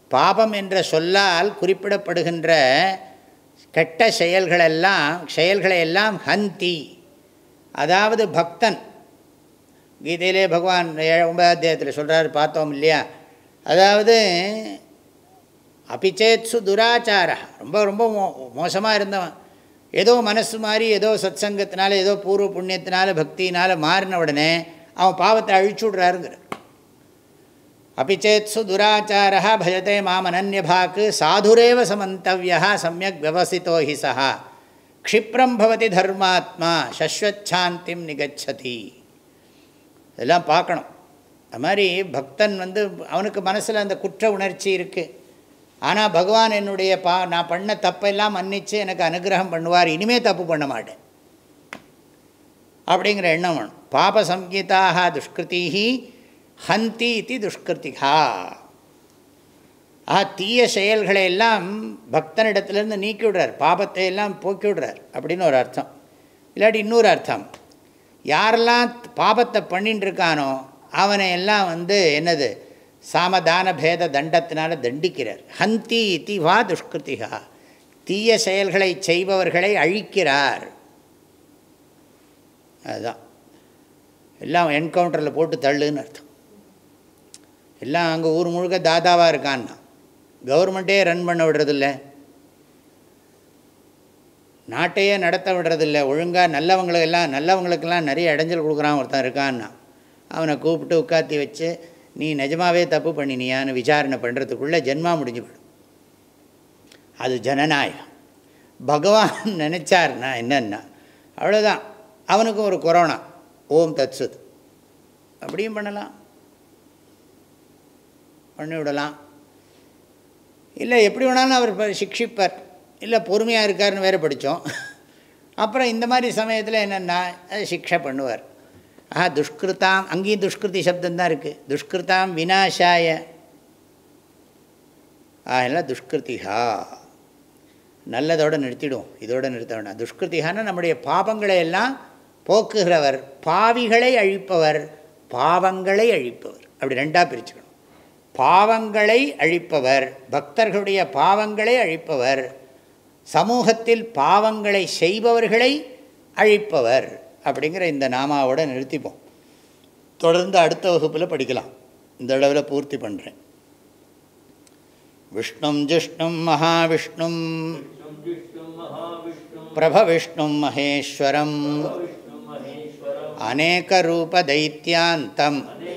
பாபம் என்ற சொல்லால் குறிப்பிடப்படுகின்ற கெட்ட செயல்களெல்லாம் செயல்களை எல்லாம் ஹந்தி. அதாவது பக்தன். கீதையிலே பகவான் ஏழ ஒன்பதாம் அத்தியாயத்தில் சொல்கிறாரு பார்த்தோம் இல்லையா? அதாவது அபிச்சேத்சு துராச்சாரா ரொம்ப ரொம்ப மோ மோசமாக இருந்தவன். ஏதோ மனசு மாதிரி ஏதோ சத்சங்கத்தினால ஏதோ பூர்வ புண்ணியத்தினால பக்தியினால் மாறின உடனே அவன் பாவத்தை அழிச்சு விட்றாருங்கிற அபிச்சேத்சு துராச்சாரா பஜத்தை மாமனன்யபாக்கு சாதுரேவ சமந்தவியா சமயக் வியவசித்தோ ஹி சா க்ஷிப்ரம் பவதி தர்மாத்மா சஸ்வச்சாந்திம் நிகச்சதி இதெல்லாம் பார்க்கணும். அது மாதிரி பக்தன் வந்து அவனுக்கு மனசில் அந்த குற்ற உணர்ச்சி இருக்குது ஆனால் பகவான் என்னுடைய பா நான் பண்ண தப்பெல்லாம் மன்னித்து எனக்கு அனுகிரகம் பண்ணுவார். இனிமே தப்பு பண்ண மாட்டேன். அப்படிங்கிற எண்ணம் வேணும். பாப சங்கீதாக துஷ்கிருத்தீஹி ஹந்தி இது துஷ்கிருத்திகா. ஆ தீய செயல்களை எல்லாம் பக்தனிடத்துலேருந்து நீக்கி விடுறார் பாபத்தை எல்லாம் போக்கி விடுறார் அப்படின்னு ஒரு அர்த்தம். இல்லாட்டி இன்னொரு அர்த்தம். யாரெல்லாம் பாபத்தை பண்ணிட்டு இருக்கானோ அவனை எல்லாம் வந்து என்னது சாமதான பேத தண்டத்தினால தண்டிக்கிறார். ஹந்தி இத்தி வா துஷ்கிருத்திகா. தீய செயல்களை செய்பவர்களை அழிக்கிறார். அதுதான். எல்லாம் என்கவுண்டரில் போட்டு தள்ளுன்னு அர்த்தம். எல்லாம் அங்கே ஊர் முழுக்க தாதாவாக இருக்கான்னா. கவர்மெண்ட்டே ரன் பண்ண விடுறதில்ல. நாட்டையே நடத்த விடுறதில்ல. ஒழுங்காக நல்லவங்களுக்கெல்லாம் நல்லவங்களுக்கெல்லாம் நிறைய இடைஞ்சல் கொடுக்குறான் ஒருத்தன் இருக்கான்னா. அவனை கூப்பிட்டு உட்காத்தி வச்சு நீ நிஜமாவே தப்பு பண்ணினியான்னு விசாரணை பண்ணுறதுக்குள்ளே ஜென்மா முடிஞ்சு போயிடும். அது ஜனநாயகம். பகவான் நினச்சார்னா என்னென்னா அவ்வளோதான் அவனுக்கும் ஒரு கொரோனா. ஓம் தத்சுத் அப்படியும் பண்ணலாம். பண்ணி விடலாம் இல்லை எப்படி வேணாலும் அவர் சிக்ஷிப்பர். இல்லை பொறுமையாக இருக்காருன்னு வேறு படித்தோம். அப்புறம் இந்த மாதிரி சமயத்தில் என்னென்னா சிக்ஷை பண்ணுவார். ஆஹா துஷ்கிருத்தாம் அங்கேயும் துஷ்கிருதி சப்தம்தான் இருக்குது துஷ்கிருத்தாம் வினாசாய அதெல்லாம் துஷ்கிருத்திகா நல்லதோடு நிறுத்திடும் இதோடு நிறுத்த வேண்டாம். துஷ்கிருத்திகான்னா நம்முடைய பாவங்களை எல்லாம் போக்குகிறவர் பாவிகளை அழிப்பவர் பாவங்களை அழிப்பவர். அப்படி ரெண்டாக பிரிச்சுக்கணும். பாவங்களை அழிப்பவர் பக்தர்களுடைய பாவங்களை அழிப்பவர் சமூகத்தில் பாவங்களை செய்பவர்களை அழிப்பவர் அப்படிங்கிற இந்த நாமாவோட நிறுத்திப்போம். தொடர்ந்து அடுத்த வகுப்பில் படிக்கலாம். இந்த அளவில் பூர்த்தி பண்ணுறேன் விஷ்ணும் ஜிஷ்ணும் மகாவிஷ்ணும் பிரபவிஷ்ணு பிரபவிஷ்ணும் மகேஸ்வரம் விஷ்ணும்